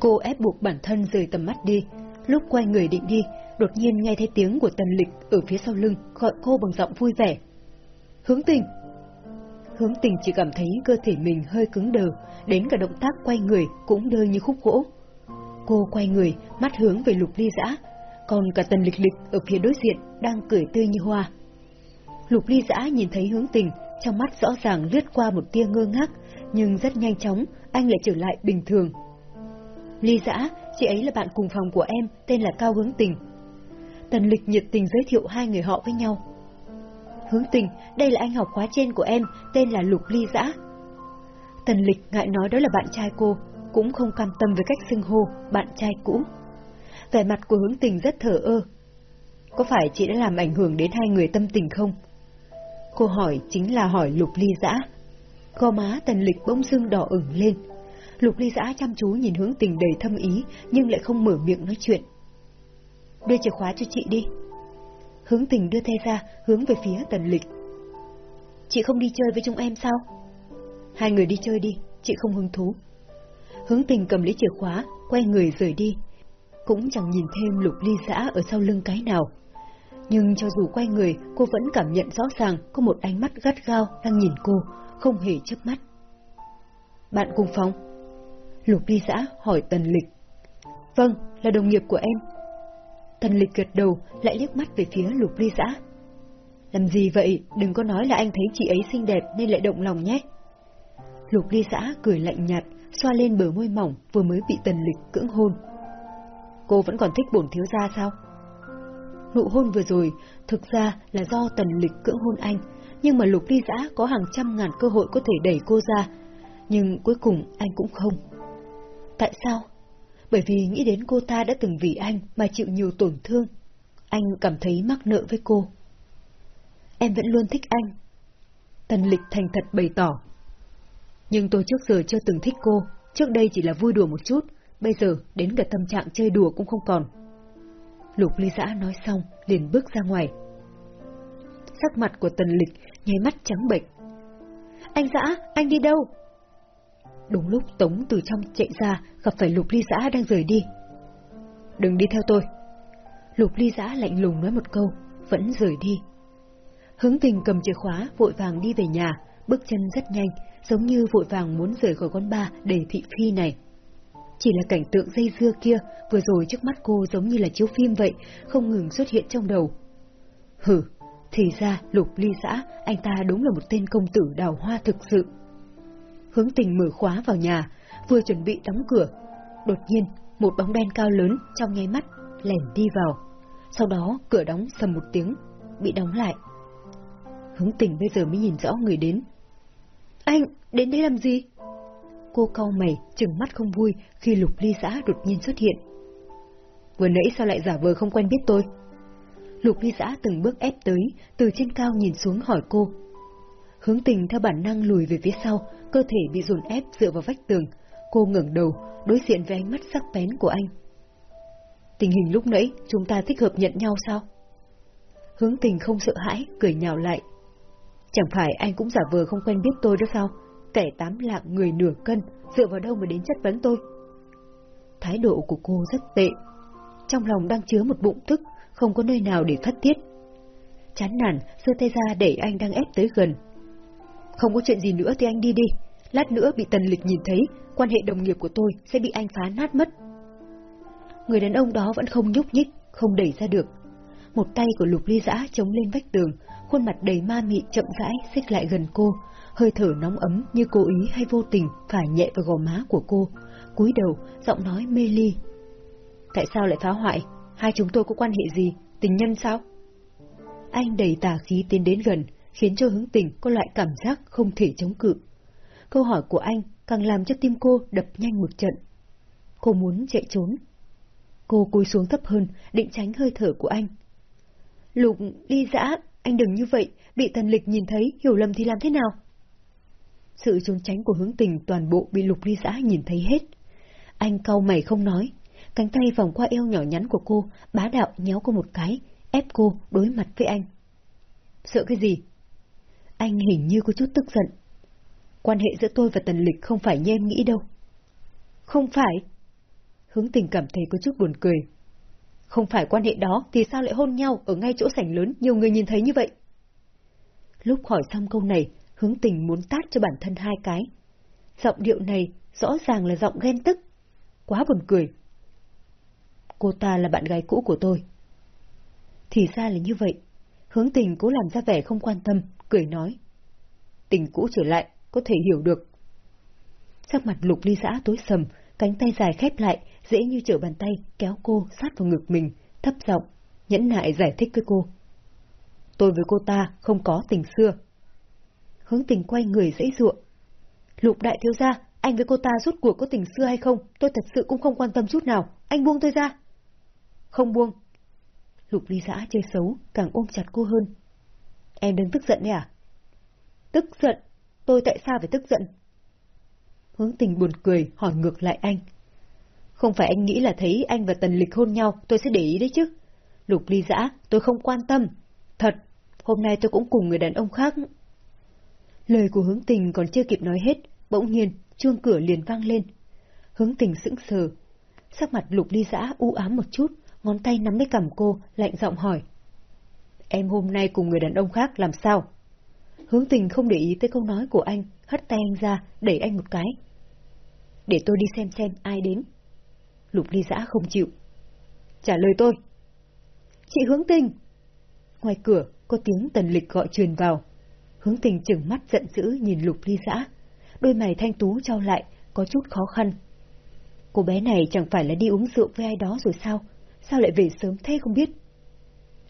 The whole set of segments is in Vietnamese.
Cô ép buộc bản thân rời tầm mắt đi, lúc quay người định đi, đột nhiên nghe thấy tiếng của Tần Lịch ở phía sau lưng gọi cô bằng giọng vui vẻ. Hướng tình! Hướng tình chỉ cảm thấy cơ thể mình hơi cứng đờ, đến cả động tác quay người cũng đơ như khúc gỗ. Cô quay người, mắt hướng về lục ly giã, còn cả Tần Lịch Lịch ở phía đối diện đang cười tươi như hoa. Lục ly giã nhìn thấy hướng tình, trong mắt rõ ràng lướt qua một tia ngơ ngác, nhưng rất nhanh chóng, anh lại trở lại bình thường. Ly Dã, chị ấy là bạn cùng phòng của em, tên là Cao Hướng Tình. Tần Lịch nhiệt tình giới thiệu hai người họ với nhau. Hướng Tình, đây là anh học khóa trên của em, tên là Lục Ly Dã. Tần Lịch ngại nói đó là bạn trai cô, cũng không cam tâm với cách xưng hô bạn trai cũ. Vẻ mặt của Hướng Tình rất thở ơ. Có phải chị đã làm ảnh hưởng đến hai người tâm tình không? Cô hỏi chính là hỏi Lục Ly Dã. Gò má Tần Lịch bỗng dưng đỏ ửng lên. Lục Ly Giã chăm chú nhìn hướng tình đầy thâm ý, nhưng lại không mở miệng nói chuyện. Đưa chìa khóa cho chị đi. Hướng tình đưa tay ra, hướng về phía Tần Lịch. Chị không đi chơi với chúng em sao? Hai người đi chơi đi, chị không hứng thú. Hướng tình cầm lấy chìa khóa, quay người rời đi. Cũng chẳng nhìn thêm Lục Ly Giã ở sau lưng cái nào. Nhưng cho dù quay người, cô vẫn cảm nhận rõ ràng có một ánh mắt gắt gao đang nhìn cô, không hề chớp mắt. Bạn cùng phòng? Lục ly giã hỏi Tần Lịch. Vâng, là đồng nghiệp của em. Tần Lịch gật đầu, lại liếc mắt về phía lục ly giã. Làm gì vậy, đừng có nói là anh thấy chị ấy xinh đẹp nên lại động lòng nhé. Lục ly giã cười lạnh nhạt, xoa lên bờ môi mỏng vừa mới bị Tần Lịch cưỡng hôn. Cô vẫn còn thích bổn thiếu gia sao? Nụ hôn vừa rồi thực ra là do Tần Lịch cưỡng hôn anh, nhưng mà Lục Ly Giã có hàng trăm ngàn cơ hội có thể đẩy cô ra, nhưng cuối cùng anh cũng không. Tại sao? Bởi vì nghĩ đến cô ta đã từng vì anh mà chịu nhiều tổn thương. Anh cảm thấy mắc nợ với cô. Em vẫn luôn thích anh. Tần Lịch thành thật bày tỏ. Nhưng tôi trước giờ chưa từng thích cô, trước đây chỉ là vui đùa một chút, bây giờ đến cả tâm trạng chơi đùa cũng không còn. Lục ly giã nói xong, liền bước ra ngoài. Sắc mặt của tần lịch nháy mắt trắng bệch. Anh dã, anh đi đâu? Đúng lúc Tống từ trong chạy ra, gặp phải lục ly giã đang rời đi. Đừng đi theo tôi. Lục ly giã lạnh lùng nói một câu, vẫn rời đi. Hướng tình cầm chìa khóa, vội vàng đi về nhà, bước chân rất nhanh, giống như vội vàng muốn rời khỏi con ba để thị phi này. Chỉ là cảnh tượng dây dưa kia vừa rồi trước mắt cô giống như là chiếu phim vậy, không ngừng xuất hiện trong đầu. Hử, thì ra lục ly xã, anh ta đúng là một tên công tử đào hoa thực sự. Hướng tình mở khóa vào nhà, vừa chuẩn bị đóng cửa. Đột nhiên, một bóng đen cao lớn trong nháy mắt lẻn đi vào. Sau đó cửa đóng sầm một tiếng, bị đóng lại. Hướng tình bây giờ mới nhìn rõ người đến. Anh, đến đây làm gì? Cô cau mày, chừng mắt không vui khi lục ly giã đột nhiên xuất hiện. Vừa nãy sao lại giả vờ không quen biết tôi? Lục ly giã từng bước ép tới, từ trên cao nhìn xuống hỏi cô. Hướng tình theo bản năng lùi về phía sau, cơ thể bị dồn ép dựa vào vách tường. Cô ngẩng đầu, đối diện với ánh mắt sắc bén của anh. Tình hình lúc nãy, chúng ta thích hợp nhận nhau sao? Hướng tình không sợ hãi, cười nhào lại. Chẳng phải anh cũng giả vờ không quen biết tôi đó sao? kẻ tám lạng người nửa cân, dựa vào đâu mà đến chất vấn tôi. Thái độ của cô rất tệ. Trong lòng đang chứa một bụng tức, không có nơi nào để phát tiết. Chán nản, sơ tay ra để anh đang ép tới gần. Không có chuyện gì nữa thì anh đi đi. Lát nữa bị tần lịch nhìn thấy, quan hệ đồng nghiệp của tôi sẽ bị anh phá nát mất. Người đàn ông đó vẫn không nhúc nhích, không đẩy ra được. Một tay của lục ly giã chống lên vách tường, khuôn mặt đầy ma mị chậm rãi xích lại gần cô, hơi thở nóng ấm như cố ý hay vô tình phải nhẹ vào gò má của cô, cúi đầu, giọng nói mê ly. Tại sao lại phá hoại? Hai chúng tôi có quan hệ gì? Tình nhân sao? Anh đầy tà khí tiến đến gần, khiến cho hướng tình có loại cảm giác không thể chống cự. Câu hỏi của anh càng làm cho tim cô đập nhanh một trận. Cô muốn chạy trốn. Cô cúi xuống thấp hơn, định tránh hơi thở của anh. Lục, đi dã, anh đừng như vậy, bị thần lịch nhìn thấy, hiểu lầm thì làm thế nào? Sự trốn tránh của hướng tình toàn bộ bị lục ly giã nhìn thấy hết. Anh cau mày không nói, cánh tay vòng qua eo nhỏ nhắn của cô, bá đạo nhéo cô một cái, ép cô đối mặt với anh. Sợ cái gì? Anh hình như có chút tức giận. Quan hệ giữa tôi và Tần Lịch không phải như em nghĩ đâu. Không phải. Hướng tình cảm thấy có chút buồn cười. Không phải quan hệ đó thì sao lại hôn nhau ở ngay chỗ sảnh lớn nhiều người nhìn thấy như vậy? Lúc hỏi xong câu này, hướng tình muốn tát cho bản thân hai cái. Giọng điệu này rõ ràng là giọng ghen tức. Quá buồn cười. Cô ta là bạn gái cũ của tôi. Thì ra là như vậy. Hướng tình cố làm ra vẻ không quan tâm, cười nói. Tình cũ trở lại, có thể hiểu được. Sắc mặt lục ly giã tối sầm, cánh tay dài khép lại, dễ như trở bàn tay, kéo cô sát vào ngực mình, thấp giọng, nhẫn nại giải thích với cô. Tôi với cô ta không có tình xưa. Hướng tình quay người dãy ruộng. Lục đại thiếu gia, anh với cô ta rút cuộc có tình xưa hay không, tôi thật sự cũng không quan tâm chút nào, anh buông tôi ra. Không buông. Lục ly giã chơi xấu, càng ôm chặt cô hơn. Em đừng tức giận đấy à? Tức giận? Tôi tại sao phải tức giận? Hướng tình buồn cười, hỏi ngược lại anh. Không phải anh nghĩ là thấy anh và Tần Lịch hôn nhau, tôi sẽ để ý đấy chứ. Lục ly giã, tôi không quan tâm. Thật, hôm nay tôi cũng cùng người đàn ông khác. Lời của hướng tình còn chưa kịp nói hết, bỗng nhiên, chuông cửa liền vang lên. Hướng tình sững sờ. Sắc mặt lục ly giã u ám một chút, ngón tay nắm lấy cằm cô, lạnh giọng hỏi. Em hôm nay cùng người đàn ông khác làm sao? Hướng tình không để ý tới câu nói của anh, hất tay anh ra, đẩy anh một cái. Để tôi đi xem xem ai đến. Lục ly giã không chịu. Trả lời tôi. Chị hướng tình. Ngoài cửa, có tiếng tần lịch gọi truyền vào. Hướng tình chừng mắt giận dữ nhìn lục ly giã. Đôi mày thanh tú trao lại, có chút khó khăn. Cô bé này chẳng phải là đi uống rượu với ai đó rồi sao? Sao lại về sớm thế không biết?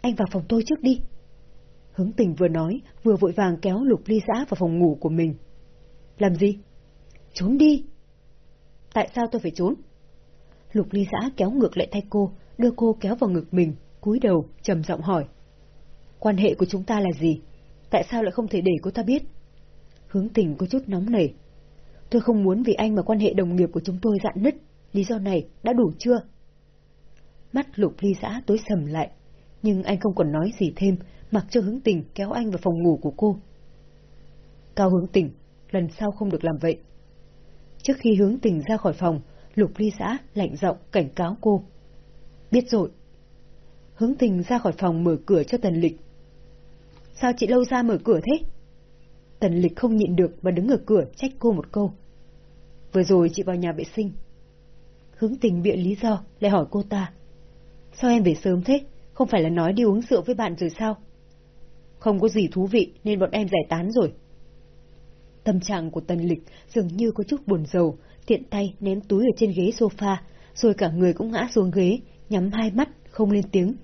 Anh vào phòng tôi trước đi. Hướng tình vừa nói, vừa vội vàng kéo lục ly giã vào phòng ngủ của mình. Làm gì? Trốn đi. Tại sao tôi phải trốn? Lục ly giã kéo ngược lại tay cô, đưa cô kéo vào ngực mình, cúi đầu, trầm giọng hỏi. Quan hệ của chúng ta là gì? Tại sao lại không thể để cô ta biết? Hướng tình có chút nóng nảy. Tôi không muốn vì anh mà quan hệ đồng nghiệp của chúng tôi dạn nứt. Lý do này đã đủ chưa? Mắt lục ly giã tối sầm lại. Nhưng anh không còn nói gì thêm, mặc cho hướng tình kéo anh vào phòng ngủ của cô. Cao hướng tình, lần sau không được làm vậy. Trước khi hướng tình ra khỏi phòng, lục ly xã lạnh giọng cảnh cáo cô. Biết rồi. Hướng tình ra khỏi phòng mở cửa cho tần lịch. Sao chị lâu ra mở cửa thế? Tần lịch không nhịn được và đứng ở cửa trách cô một câu. Vừa rồi chị vào nhà vệ sinh. Hướng tình bịa lý do, lại hỏi cô ta. Sao em về sớm thế? Không phải là nói đi uống rượu với bạn rồi sao? Không có gì thú vị nên bọn em giải tán rồi. Tâm trạng của tần lịch dường như có chút buồn rầu, tiện tay ném túi ở trên ghế sofa, rồi cả người cũng ngã xuống ghế, nhắm hai mắt, không lên tiếng.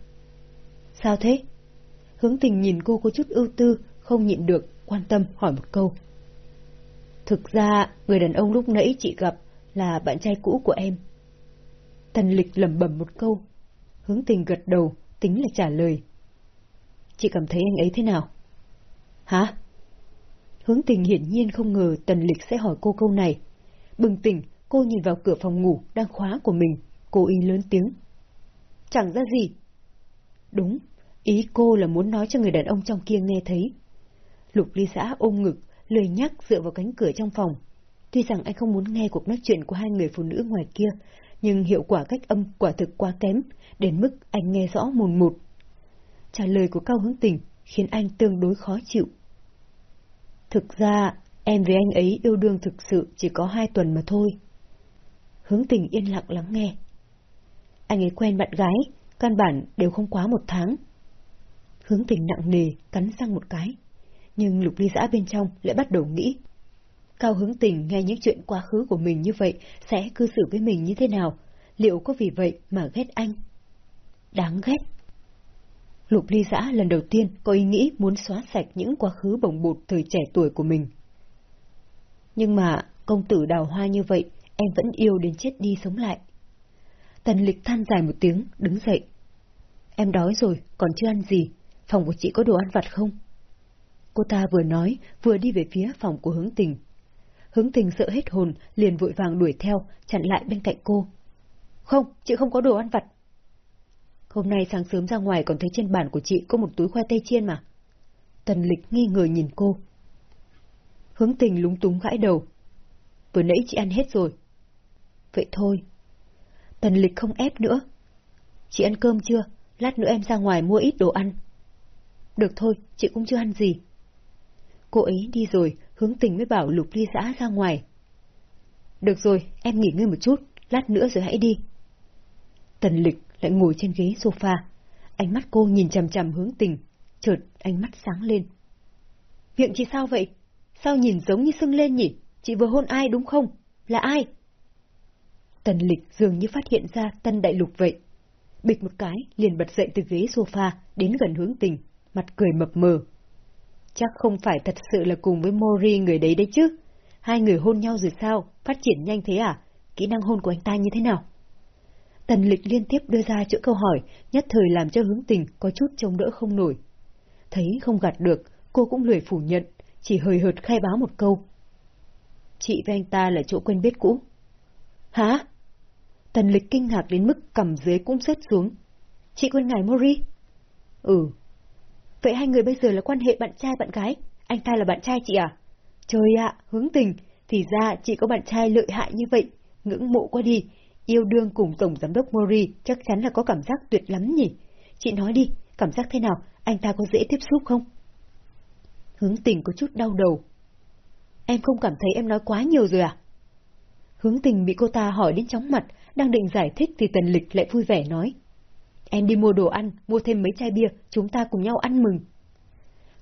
Sao thế? Hướng tình nhìn cô có chút ưu tư, không nhịn được, quan tâm hỏi một câu. Thực ra, người đàn ông lúc nãy chị gặp là bạn trai cũ của em. Tần lịch lẩm bẩm một câu. Hướng tình gật đầu, chính là trả lời. Chị cảm thấy anh ấy thế nào? Hả? Hướng tình hiển nhiên không ngờ tần lịch sẽ hỏi cô câu này. Bừng tỉnh, cô nhìn vào cửa phòng ngủ đang khóa của mình, cô ý lớn tiếng. Chẳng ra gì. Đúng, ý cô là muốn nói cho người đàn ông trong kia nghe thấy. Lục ly xã ôm ngực, lời nhắc dựa vào cánh cửa trong phòng. Tuy rằng anh không muốn nghe cuộc nói chuyện của hai người phụ nữ ngoài kia, nhưng hiệu quả cách âm quả thực quá kém, đến mức anh nghe rõ mồn một. Trả lời của Cao Hướng Tình khiến anh tương đối khó chịu. Thực ra, em với anh ấy yêu đương thực sự chỉ có hai tuần mà thôi. Hướng Tình yên lặng lắng nghe. Anh ấy quen bạn gái, căn bản đều không quá một tháng. Hướng Tình nặng nề, cắn răng một cái. Nhưng lục ly giã bên trong lại bắt đầu nghĩ Cao hứng tình nghe những chuyện quá khứ của mình như vậy sẽ cư xử với mình như thế nào? Liệu có vì vậy mà ghét anh? Đáng ghét. Lục ly giã lần đầu tiên có ý nghĩ muốn xóa sạch những quá khứ bồng bột thời trẻ tuổi của mình. Nhưng mà công tử đào hoa như vậy, em vẫn yêu đến chết đi sống lại. Tần lịch than dài một tiếng, đứng dậy. Em đói rồi, còn chưa ăn gì. Phòng của chị có đồ ăn vặt không? Cô ta vừa nói, vừa đi về phía phòng của hướng tình. Hướng tình sợ hết hồn, liền vội vàng đuổi theo, chặn lại bên cạnh cô. Không, chị không có đồ ăn vặt. Hôm nay sáng sớm ra ngoài còn thấy trên bàn của chị có một túi khoai tây chiên mà. Tần lịch nghi ngờ nhìn cô. Hướng tình lúng túng gãi đầu. Vừa nãy chị ăn hết rồi. Vậy thôi. Tần Tần lịch không ép nữa. Chị ăn cơm chưa? Lát nữa em ra ngoài mua ít đồ ăn. Được thôi, chị cũng chưa ăn gì. Cô ấy đi rồi, hướng tình mới bảo lục ly giã ra ngoài. Được rồi, em nghỉ ngơi một chút, lát nữa rồi hãy đi. Tần lịch lại ngồi trên ghế sofa, ánh mắt cô nhìn chằm chằm hướng tình, chợt ánh mắt sáng lên. Miệng chị sao vậy? Sao nhìn giống như sưng lên nhỉ? Chị vừa hôn ai đúng không? Là ai? Tần lịch dường như phát hiện ra tân đại lục vậy. Bịch một cái, liền bật dậy từ ghế sofa, đến gần hướng tình, mặt cười mập mờ. Chắc không phải thật sự là cùng với Mori người đấy đấy chứ. Hai người hôn nhau rồi sao? Phát triển nhanh thế à? Kỹ năng hôn của anh ta như thế nào? Tần lịch liên tiếp đưa ra chỗ câu hỏi, nhất thời làm cho hướng tình có chút trông đỡ không nổi. Thấy không gạt được, cô cũng lười phủ nhận, chỉ hơi hợt khai báo một câu. Chị với anh ta là chỗ quen biết cũ. Hả? Tần lịch kinh ngạc đến mức cầm dưới cũng rớt xuống. Chị quen ngài Mori? Ừ. Vậy hai người bây giờ là quan hệ bạn trai bạn gái? Anh ta là bạn trai chị à? Trời ạ, hướng tình, thì ra chị có bạn trai lợi hại như vậy, ngưỡng mộ quá đi. Yêu đương cùng Tổng Giám đốc Mori chắc chắn là có cảm giác tuyệt lắm nhỉ? Chị nói đi, cảm giác thế nào, anh ta có dễ tiếp xúc không? Hướng tình có chút đau đầu. Em không cảm thấy em nói quá nhiều rồi à? Hướng tình bị cô ta hỏi đến chóng mặt, đang định giải thích thì tần lịch lại vui vẻ nói. Em đi mua đồ ăn, mua thêm mấy chai bia, chúng ta cùng nhau ăn mừng.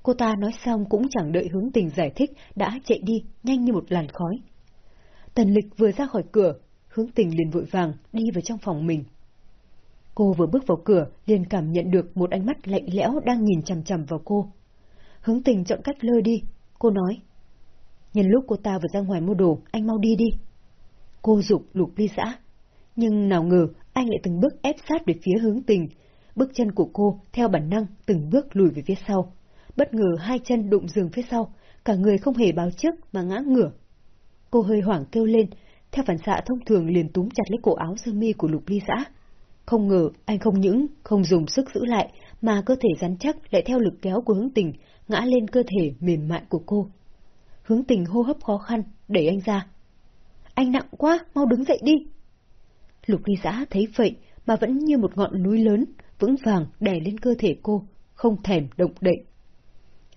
Cô ta nói xong cũng chẳng đợi hướng tình giải thích, đã chạy đi, nhanh như một làn khói. Tần lịch vừa ra khỏi cửa, hướng tình liền vội vàng đi vào trong phòng mình. Cô vừa bước vào cửa, liền cảm nhận được một ánh mắt lạnh lẽo đang nhìn chằm chằm vào cô. Hướng tình chọn cách lơ đi, cô nói. Nhân lúc cô ta vừa ra ngoài mua đồ, anh mau đi đi. Cô dục lục ly xã. Nhưng nào ngờ, anh lại từng bước ép sát về phía hướng tình. Bước chân của cô, theo bản năng, từng bước lùi về phía sau. Bất ngờ hai chân đụng giường phía sau, cả người không hề báo trước mà ngã ngửa. Cô hơi hoảng kêu lên, theo phản xạ thông thường liền túm chặt lấy cổ áo sơ mi của lục ly giã. Không ngờ anh không những không dùng sức giữ lại mà cơ thể rắn chắc lại theo lực kéo của hướng tình ngã lên cơ thể mềm mại của cô. Hướng tình hô hấp khó khăn, đẩy anh ra. Anh nặng quá, mau đứng dậy đi. Lục ly giã thấy vậy mà vẫn như một ngọn núi lớn, vững vàng đè lên cơ thể cô, không thèm động đậy.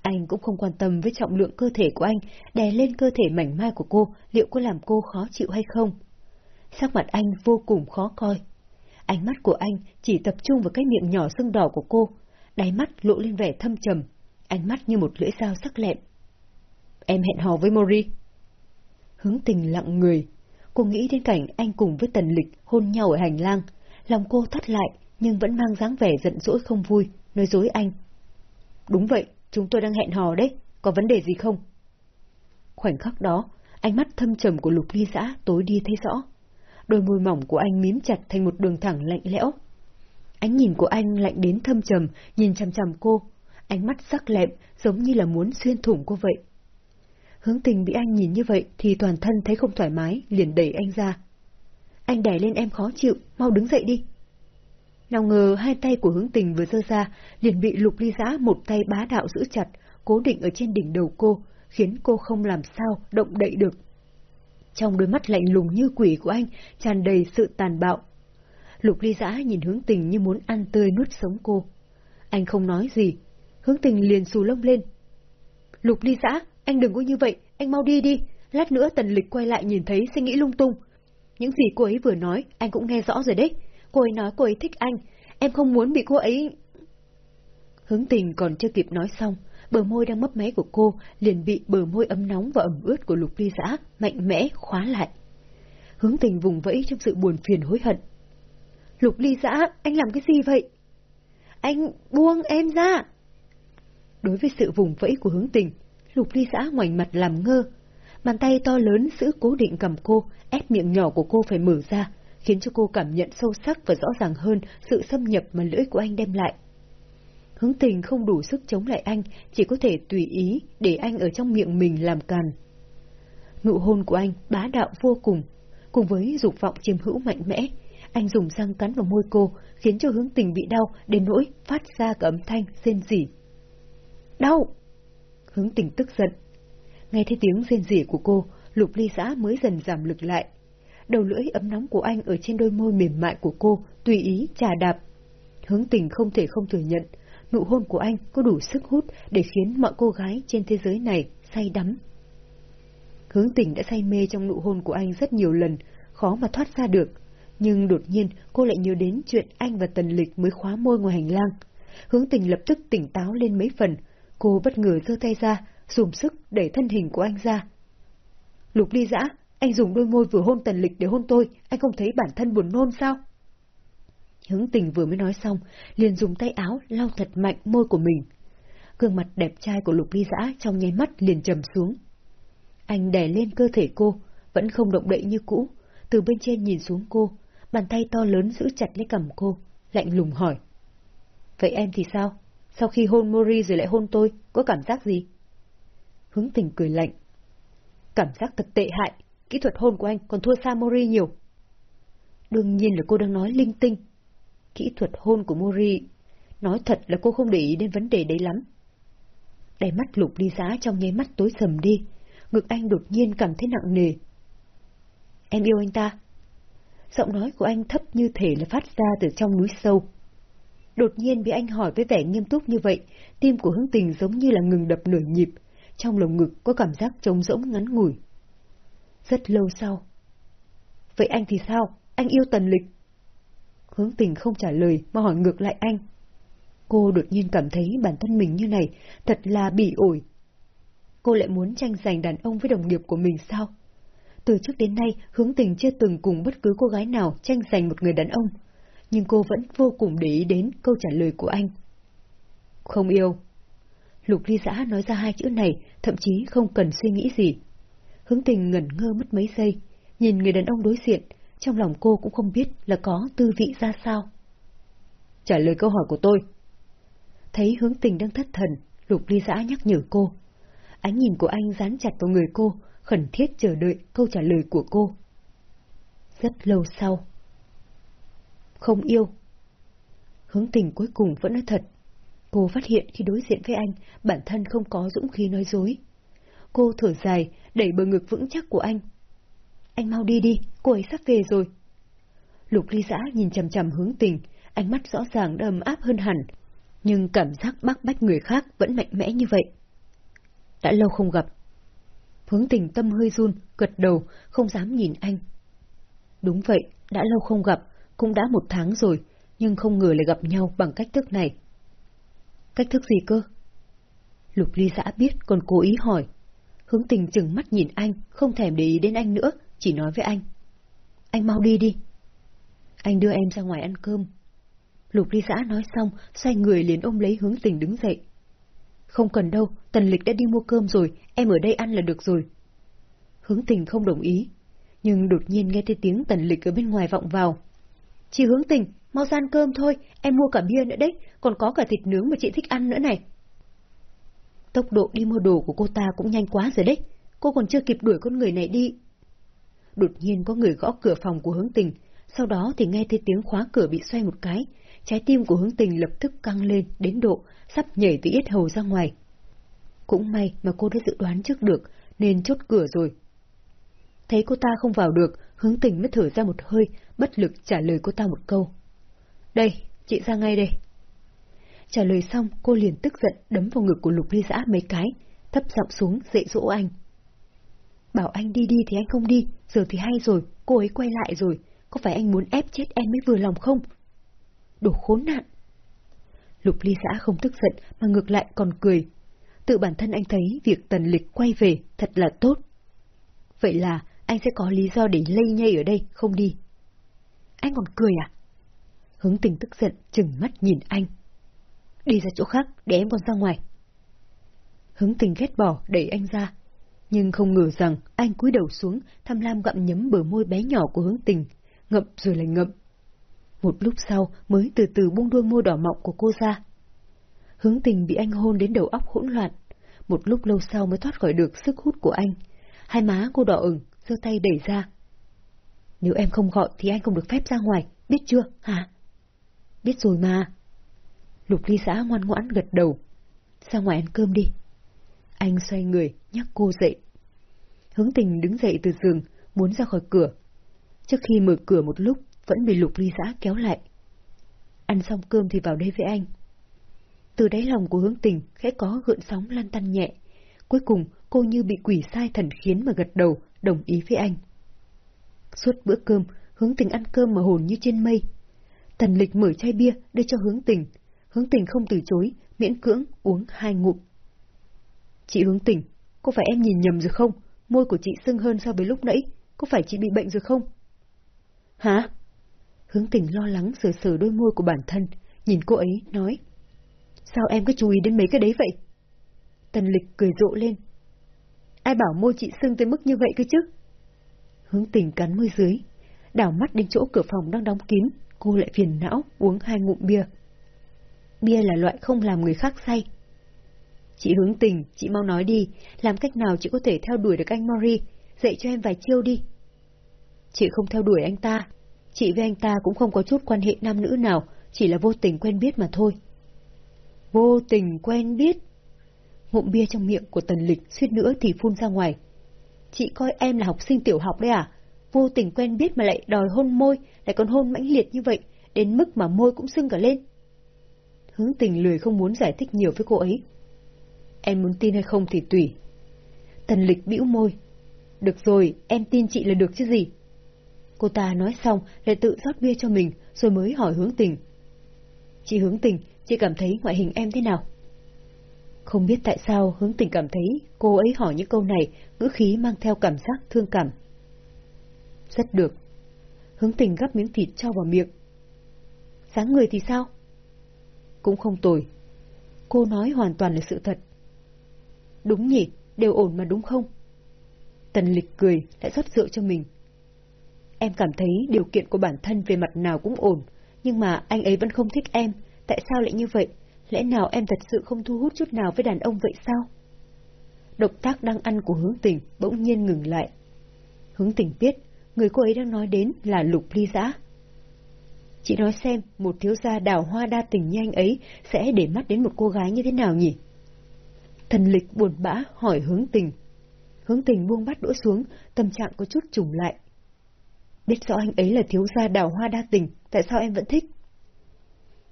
Anh cũng không quan tâm với trọng lượng cơ thể của anh, đè lên cơ thể mảnh mai của cô, liệu có làm cô khó chịu hay không? Sắc mặt anh vô cùng khó coi. Ánh mắt của anh chỉ tập trung vào cái miệng nhỏ sưng đỏ của cô, đáy mắt lộ lên vẻ thâm trầm, ánh mắt như một lưỡi dao sắc lẹm. Em hẹn hò với Mori. Hướng tình lặng người, cô nghĩ đến cảnh anh cùng với Tần Lịch hôn nhau ở hành lang, lòng cô thắt lại nhưng vẫn mang dáng vẻ giận dỗi không vui, nói dối anh. Đúng vậy, chúng tôi đang hẹn hò đấy, có vấn đề gì không? Khoảnh khắc đó, ánh mắt thâm trầm của lục ly giã tối đi thấy rõ. Đôi môi mỏng của anh mím chặt thành một đường thẳng lạnh lẽo. Ánh nhìn của anh lạnh đến thâm trầm, nhìn chằm chằm cô. Ánh mắt sắc lẹm, giống như là muốn xuyên thủng cô vậy. Hướng tình bị anh nhìn như vậy thì toàn thân thấy không thoải mái, liền đẩy anh ra. Anh đẩy lên em khó chịu, mau đứng dậy đi. Nào ngờ hai tay của hướng tình vừa dơ ra, liền bị lục ly giã một tay bá đạo giữ chặt, cố định ở trên đỉnh đầu cô, khiến cô không làm sao động đậy được. Trong đôi mắt lạnh lùng như quỷ của anh, tràn đầy sự tàn bạo. Lục ly giã nhìn hướng tình như muốn ăn tươi nuốt sống cô. Anh không nói gì, hướng tình liền xù lông lên. Lục ly giã, anh đừng có như vậy, anh mau đi đi, lát nữa tần lịch quay lại nhìn thấy sẽ nghĩ lung tung. Những gì cô ấy vừa nói, anh cũng nghe rõ rồi đấy. Cô ấy nói cô ấy thích anh, em không muốn bị cô ấy... Hướng tình còn chưa kịp nói xong, bờ môi đang mấp máy của cô liền bị bờ môi ấm nóng và ẩm ướt của lục ly giã mạnh mẽ khóa lại. Hướng tình vùng vẫy trong sự buồn phiền hối hận. Lục ly giã, anh làm cái gì vậy? Anh buông em ra! Đối với sự vùng vẫy của hướng tình, lục ly giã ngoảnh mặt làm ngơ. Bàn tay to lớn giữ cố định cầm cô, ép miệng nhỏ của cô phải mở ra, khiến cho cô cảm nhận sâu sắc và rõ ràng hơn sự xâm nhập mà lưỡi của anh đem lại. Hướng tình không đủ sức chống lại anh, chỉ có thể tùy ý để anh ở trong miệng mình làm càn. Nụ hôn của anh bá đạo vô cùng, cùng với dục vọng chiếm hữu mạnh mẽ, anh dùng răng cắn vào môi cô, khiến cho hướng tình bị đau đến nỗi phát ra cả âm thanh rên rỉ. Đau! Hướng tình tức giận. Nghe thấy tiếng rên rỉ của cô, lục ly giã mới dần giảm lực lại. đầu lưỡi ấm nóng của anh ở trên đôi môi mềm mại của cô, tùy ý trà đạp. Hướng tình không thể không thừa nhận, nụ hôn của anh có đủ sức hút để khiến mọi cô gái trên thế giới này say đắm. Hướng tình đã say mê trong nụ hôn của anh rất nhiều lần, khó mà thoát ra được. Nhưng đột nhiên cô lại nhớ đến chuyện anh và Tần Lịch mới khóa môi ngoài hành lang. Hướng tình lập tức tỉnh táo lên mấy phần, cô bất ngờ giơ tay ra, dùng sức đẩy thân hình của anh ra. Lục ly dã, anh dùng đôi môi vừa hôn Tần Lịch để hôn tôi, anh không thấy bản thân buồn nôn sao? Hướng tình vừa mới nói xong, liền dùng tay áo lau thật mạnh môi của mình. Gương mặt đẹp trai của lục ly dã trong nháy mắt liền trầm xuống. Anh đè lên cơ thể cô, vẫn không động đậy như cũ, từ bên trên nhìn xuống cô, bàn tay to lớn giữ chặt lấy cầm cô, lạnh lùng hỏi. Vậy em thì sao? Sau khi hôn Mori rồi lại hôn tôi, có cảm giác gì? Hướng tình cười lạnh. Cảm giác thật tệ hại, kỹ thuật hôn của anh còn thua xa Mori nhiều. Đương nhiên là cô đang nói linh tinh. Kỹ thuật hôn của Mori, nói thật là cô không để ý đến vấn đề đấy lắm. Đáy mắt lục đi giá trong nháy mắt tối sầm đi, ngực anh đột nhiên cảm thấy nặng nề. Em yêu anh ta. Giọng nói của anh thấp như thể là phát ra từ trong núi sâu. Đột nhiên bị anh hỏi với vẻ nghiêm túc như vậy, tim của hướng tình giống như là ngừng đập nửa nhịp, trong lồng ngực có cảm giác trống rỗng ngắn ngủi. Rất lâu sau. Vậy anh thì sao? Anh yêu tần lịch. Hướng tình không trả lời mà hỏi ngược lại anh. Cô đột nhiên cảm thấy bản thân mình như này thật là bị ổi. Cô lại muốn tranh giành đàn ông với đồng nghiệp của mình sao? Từ trước đến nay, hướng tình chưa từng cùng bất cứ cô gái nào tranh giành một người đàn ông. Nhưng cô vẫn vô cùng để ý đến câu trả lời của anh. Không yêu. Lục ly giã nói ra hai chữ này, thậm chí không cần suy nghĩ gì. Hướng tình ngẩn ngơ mất mấy giây, nhìn người đàn ông đối diện, trong lòng cô cũng không biết là có tư vị ra sao. Trả lời câu hỏi của tôi. Thấy hướng tình đang thất thần, lục ly giã nhắc nhở cô. Ánh nhìn của anh dán chặt vào người cô, khẩn thiết chờ đợi câu trả lời của cô. Rất lâu sau. Không yêu. Hướng tình cuối cùng vẫn nói thật. Cô phát hiện khi đối diện với anh, bản thân không có dũng khí nói dối. Cô thở dài, đẩy bờ ngực vững chắc của anh. Anh mau đi đi, cô ấy sắp về rồi. Lục ly giã nhìn chầm chầm hướng tình, ánh mắt rõ ràng đầm áp hơn hẳn, nhưng cảm giác bác bách người khác vẫn mạnh mẽ như vậy. Đã lâu không gặp. Hướng tình tâm hơi run, gật đầu, không dám nhìn anh. Đúng vậy, đã lâu không gặp, cũng đã một tháng rồi, nhưng không ngờ lại gặp nhau bằng cách thức này. Cách thức gì cơ? Lục ly giã biết còn cố ý hỏi. Hướng tình chừng mắt nhìn anh, không thèm để ý đến anh nữa, chỉ nói với anh. Anh mau đi đi. Anh đưa em ra ngoài ăn cơm. Lục ly giã nói xong, xoay người liền ôm lấy hướng tình đứng dậy. Không cần đâu, Tần Lịch đã đi mua cơm rồi, em ở đây ăn là được rồi. Hướng tình không đồng ý, nhưng đột nhiên nghe thấy tiếng Tần Lịch ở bên ngoài vọng vào. Chị hướng tình, mau gian cơm thôi, em mua cả bia nữa đấy, còn có cả thịt nướng mà chị thích ăn nữa này. Tốc độ đi mua đồ của cô ta cũng nhanh quá rồi đấy, cô còn chưa kịp đuổi con người này đi. Đột nhiên có người gõ cửa phòng của hướng tình, sau đó thì nghe thấy tiếng khóa cửa bị xoay một cái, trái tim của hướng tình lập tức căng lên đến độ sắp nhảy từ yết hầu ra ngoài. Cũng may mà cô đã dự đoán trước được, nên chốt cửa rồi. Thấy cô ta không vào được, hướng tình mới thở ra một hơi, bất lực trả lời cô ta một câu. Đây, chị ra ngay đây. Trả lời xong, cô liền tức giận đấm vào ngực của Lục Ly Giã mấy cái, thấp giọng xuống dạy dỗ anh. Bảo anh đi đi thì anh không đi, giờ thì hay rồi, cô ấy quay lại rồi, có phải anh muốn ép chết em mới vừa lòng không? Đồ khốn nạn! Lục ly xã không tức giận mà ngược lại còn cười. Tự bản thân anh thấy việc tần lịch quay về thật là tốt. Vậy là anh sẽ có lý do để lây nhây ở đây, không đi. Anh còn cười à? Hướng tình tức giận, chừng mắt nhìn anh. Đi ra chỗ khác, để em còn ra ngoài. Hướng tình ghét bỏ, đẩy anh ra. Nhưng không ngờ rằng anh cúi đầu xuống, tham lam gặm nhấm bờ môi bé nhỏ của hướng tình, ngậm rồi lại ngậm, một lúc sau mới từ từ buông đôi môi đỏ mọng của cô ra. Hướng tình bị anh hôn đến đầu óc hỗn loạn, một lúc lâu sau mới thoát khỏi được sức hút của anh. Hai má cô đỏ ửng, giơ tay đẩy ra. Nếu em không gọi thì anh không được phép ra ngoài, biết chưa, hả? Biết rồi mà. Lục ly xã ngoan ngoãn gật đầu. Ra ngoài ăn cơm đi. Anh xoay người, nhắc cô dậy. Hướng tình đứng dậy từ giường, muốn ra khỏi cửa. trước khi mở cửa một lúc vẫn bị lục ly Xã kéo lại. Ăn xong cơm thì vào đây với anh. Từ đáy lòng của hướng tình khẽ có gợn sóng lan tăn nhẹ. Cuối cùng cô như bị quỷ sai thần khiến mà gật đầu, đồng ý với anh. Suốt bữa cơm, hướng tình ăn cơm mà hồn như trên mây. Tần lịch mở chai bia đưa cho hướng tình. Hướng tình không từ chối, miễn cưỡng uống hai ngụm. Chị hướng tình, có phải em nhìn nhầm rồi không? Môi của chị sưng hơn so với lúc nãy, có phải chị bị bệnh rồi không? Hả? Hướng tình lo lắng sờ sờ đôi môi của bản thân, nhìn cô ấy, nói. Sao em cứ chú ý đến mấy cái đấy vậy? Tần lịch cười rộ lên. Ai bảo môi chị sưng tới mức như vậy cơ chứ? Hướng tình cắn môi dưới, đảo mắt đến chỗ cửa phòng đang đóng kín, cô lại phiền não uống hai ngụm bia. Bia là loại không làm người khác say. Chị hướng tình, chị mau nói đi, làm cách nào chị có thể theo đuổi được anh Mori, dạy cho em vài chiêu đi. Chị không theo đuổi anh ta, chị với anh ta cũng không có chút quan hệ nam nữ nào, chỉ là vô tình quen biết mà thôi. Vô tình quen biết? Ngụm bia trong miệng của tần lịch suýt nữa thì phun ra ngoài. Chị coi em là học sinh tiểu học đấy à? Vô tình quen biết mà lại đòi hôn môi, lại còn hôn mãnh liệt như vậy, đến mức mà môi cũng sưng cả lên. Hướng tình lười không muốn giải thích nhiều với cô ấy. Em muốn tin hay không thì tùy. Tần lịch bĩu môi. Được rồi, em tin chị là được chứ gì. Cô ta nói xong lại tự rót bia cho mình rồi mới hỏi hướng tình. Chị hướng tình, chị cảm thấy ngoại hình em thế nào? Không biết tại sao hướng tình cảm thấy cô ấy hỏi những câu này ngữ khí mang theo cảm giác thương cảm. Rất được. Hướng tình gắp miếng thịt cho vào miệng. Sáng người thì sao? Cũng không tồi. Cô nói hoàn toàn là sự thật. Đúng nhỉ, đều ổn mà đúng không? Tần lịch cười, lại rót rượu cho mình. Em cảm thấy điều kiện của bản thân về mặt nào cũng ổn, nhưng mà anh ấy vẫn không thích em, tại sao lại như vậy? Lẽ nào em thật sự không thu hút chút nào với đàn ông vậy sao? Động tác đang ăn của hướng tình bỗng nhiên ngừng lại. Hướng tình biết, người cô ấy đang nói đến là lục ly giã. Chị nói xem, một thiếu gia đào hoa đa tình như anh ấy sẽ để mắt đến một cô gái như thế nào nhỉ? Thần lịch buồn bã hỏi hướng tình. Hướng tình buông bắt đũa xuống, tâm trạng có chút trùng lại. Biết rõ anh ấy là thiếu gia đào hoa đa tình, tại sao em vẫn thích?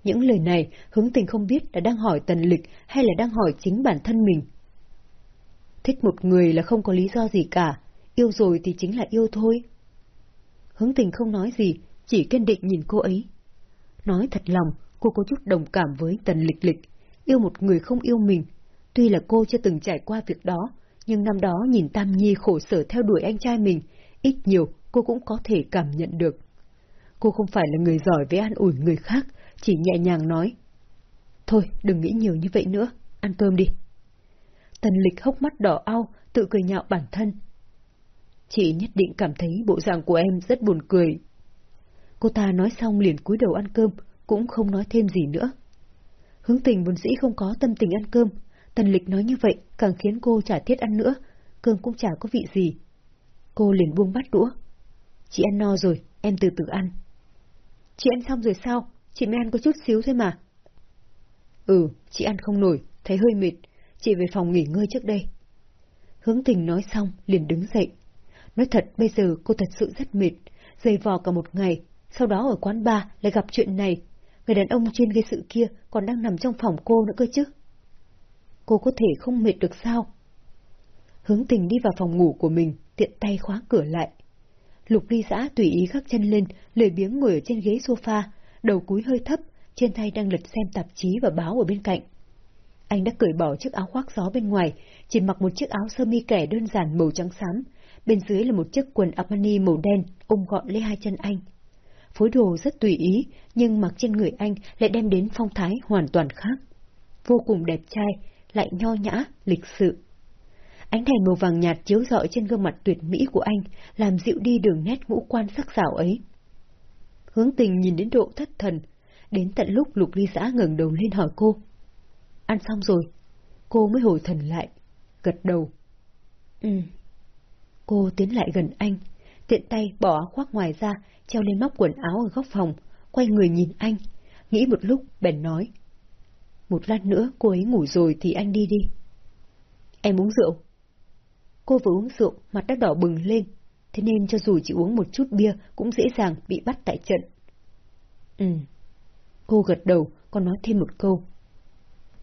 Những lời này, hướng tình không biết là đang hỏi tần lịch hay là đang hỏi chính bản thân mình. Thích một người là không có lý do gì cả, yêu rồi thì chính là yêu thôi. Hướng tình không nói gì, chỉ kiên định nhìn cô ấy. Nói thật lòng, cô có chút đồng cảm với tần lịch lịch, yêu một người không yêu mình. Tuy là cô chưa từng trải qua việc đó, nhưng năm đó nhìn Tam Nhi khổ sở theo đuổi anh trai mình, ít nhiều cô cũng có thể cảm nhận được. Cô không phải là người giỏi với an ủi người khác, chỉ nhẹ nhàng nói. Thôi, đừng nghĩ nhiều như vậy nữa, ăn cơm đi. Tần lịch hốc mắt đỏ ao, tự cười nhạo bản thân. Chị nhất định cảm thấy bộ dạng của em rất buồn cười. Cô ta nói xong liền cúi đầu ăn cơm, cũng không nói thêm gì nữa. Hướng tình vốn dĩ không có tâm tình ăn cơm, tần lịch nói như vậy càng khiến cô chả thiết ăn nữa, cơm cũng chả có vị gì. Cô liền buông bát đũa. Chị ăn no rồi, em từ từ ăn. Chị ăn xong rồi sao? Chị mới ăn có chút xíu thôi mà. Ừ, chị ăn không nổi, thấy hơi mệt. Chị về phòng nghỉ ngơi trước đây. Hướng tình nói xong, liền đứng dậy. Nói thật, bây giờ cô thật sự rất mệt, dày vò cả một ngày, sau đó ở quán bar lại gặp chuyện này. Người đàn ông trên gây sự kia còn đang nằm trong phòng cô nữa cơ chứ. Cô có thể không mệt được sao? Hướng tình đi vào phòng ngủ của mình, tiện tay khóa cửa lại. Lục ly giã tùy ý gác chân lên, lười biếng ngồi ở trên ghế sofa, đầu cúi hơi thấp, trên tay đang lật xem tạp chí và báo ở bên cạnh. Anh đã cởi bỏ chiếc áo khoác gió bên ngoài, chỉ mặc một chiếc áo sơ mi kẻ đơn giản màu trắng xám, bên dưới là một chiếc quần Armani màu đen ôm gọn lấy hai chân anh. Phối đồ rất tùy ý, nhưng mặc trên người anh lại đem đến phong thái hoàn toàn khác. Vô cùng đẹp trai, lại nho nhã, lịch sự. Ánh đèn màu vàng nhạt chiếu rọi trên gương mặt tuyệt mỹ của anh, làm dịu đi đường nét ngũ quan sắc sảo ấy. Hướng tình nhìn đến độ thất thần, đến tận lúc lục ly giã ngẩng đầu lên hỏi cô. Ăn xong rồi, cô mới hồi thần lại, gật đầu. Ừ. Cô tiến lại gần anh, tiện tay bỏ áo khoác ngoài ra, treo lên móc quần áo ở góc phòng, quay người nhìn anh, nghĩ một lúc bèn nói. Một lát nữa cô ấy ngủ rồi thì anh đi đi. Em uống rượu. Cô vừa uống rượu, mặt đã đỏ bừng lên. Thế nên cho dù chỉ uống một chút bia cũng dễ dàng bị bắt tại trận. Ừ. Cô gật đầu, còn nói thêm một câu.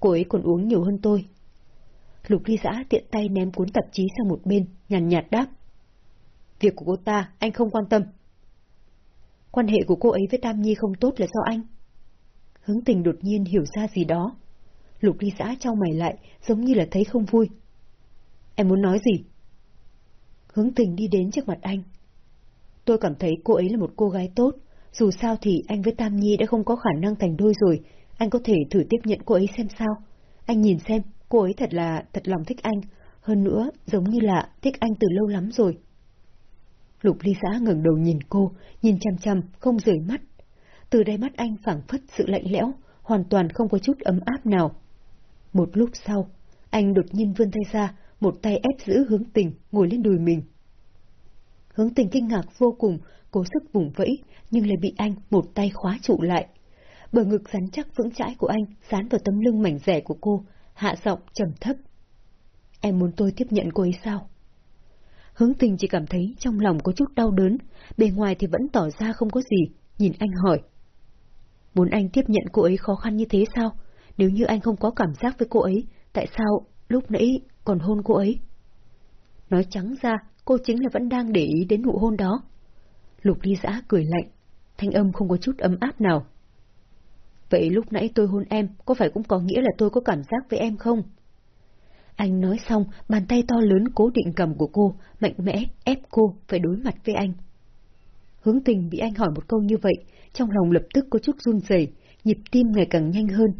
Cô ấy còn uống nhiều hơn tôi. Lục ly giã tiện tay ném cuốn tạp chí sang một bên, nhàn nhạt đáp. Việc của cô ta, anh không quan tâm. Quan hệ của cô ấy với Tam Nhi không tốt là do anh. Hướng tình đột nhiên hiểu ra gì đó. Lục ly giã trao mày lại, giống như là thấy không vui. Em muốn nói gì? Hướng tình đi đến trước mặt anh. Tôi cảm thấy cô ấy là một cô gái tốt, dù sao thì anh với Tam Nhi đã không có khả năng thành đôi rồi, anh có thể thử tiếp nhận cô ấy xem sao. Anh nhìn xem, cô ấy thật là thật lòng thích anh, hơn nữa giống như là thích anh từ lâu lắm rồi. Lục ly xã ngẩng đầu nhìn cô, nhìn chăm chăm, không rời mắt. Từ đây mắt anh phảng phất sự lạnh lẽo, hoàn toàn không có chút ấm áp nào. Một lúc sau, anh đột nhiên vươn tay ra, một tay ép giữ hướng tình, ngồi lên đùi mình. Hướng tình kinh ngạc vô cùng, cố sức vùng vẫy, nhưng lại bị anh một tay khóa trụ lại. Bờ ngực rắn chắc vững chãi của anh dán vào tấm lưng mảnh rẻ của cô, hạ giọng trầm thấp. Em muốn tôi tiếp nhận cô ấy sao? Hướng tình chỉ cảm thấy trong lòng có chút đau đớn, bề ngoài thì vẫn tỏ ra không có gì, nhìn anh hỏi. Muốn anh tiếp nhận cô ấy khó khăn như thế sao? Nếu như anh không có cảm giác với cô ấy, tại sao lúc nãy còn hôn cô ấy? Nói trắng ra, cô chính là vẫn đang để ý đến nụ hôn đó. Lục ly giã cười lạnh, thanh âm không có chút ấm áp nào. Vậy lúc nãy tôi hôn em, có phải cũng có nghĩa là tôi có cảm giác với em không? Anh nói xong, bàn tay to lớn cố định cầm của cô, mạnh mẽ, ép cô phải đối mặt với anh. Hướng tình bị anh hỏi một câu như vậy, trong lòng lập tức có chút run rẩy, nhịp tim ngày càng nhanh hơn.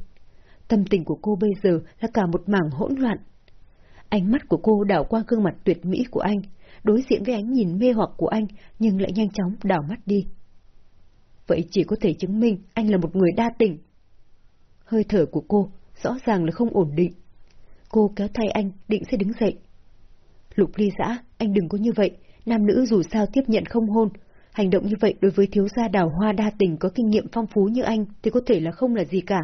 Tâm tình của cô bây giờ là cả một mảng hỗn loạn. Ánh mắt của cô đảo qua gương mặt tuyệt mỹ của anh, đối diện với ánh nhìn mê hoặc của anh, nhưng lại nhanh chóng đảo mắt đi. Vậy chỉ có thể chứng minh anh là một người đa tình. Hơi thở của cô rõ ràng là không ổn định. Cô kéo tay anh, định sẽ đứng dậy. Lục ly giã, anh đừng có như vậy, nam nữ dù sao tiếp nhận không hôn. Hành động như vậy đối với thiếu gia đào hoa đa tình có kinh nghiệm phong phú như anh thì có thể là không là gì cả.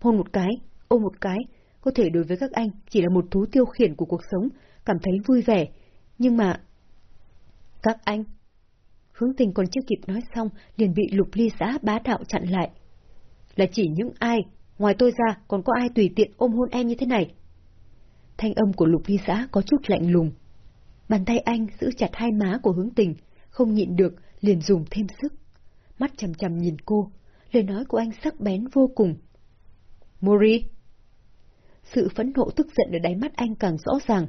Hôn một cái, ôm một cái, có thể đối với các anh chỉ là một thú tiêu khiển của cuộc sống, cảm thấy vui vẻ. Nhưng mà... Các anh... Hướng tình còn chưa kịp nói xong, liền bị lục ly xã bá đạo chặn lại. Là chỉ những ai, ngoài tôi ra còn có ai tùy tiện ôm hôn em như thế này. Thanh âm của lục ly xã có chút lạnh lùng. Bàn tay anh giữ chặt hai má của hướng tình, không nhịn được, liền dùng thêm sức. Mắt chầm chầm nhìn cô, lời nói của anh sắc bén vô cùng. Mori! Sự phẫn nộ tức giận ở đáy mắt anh càng rõ ràng.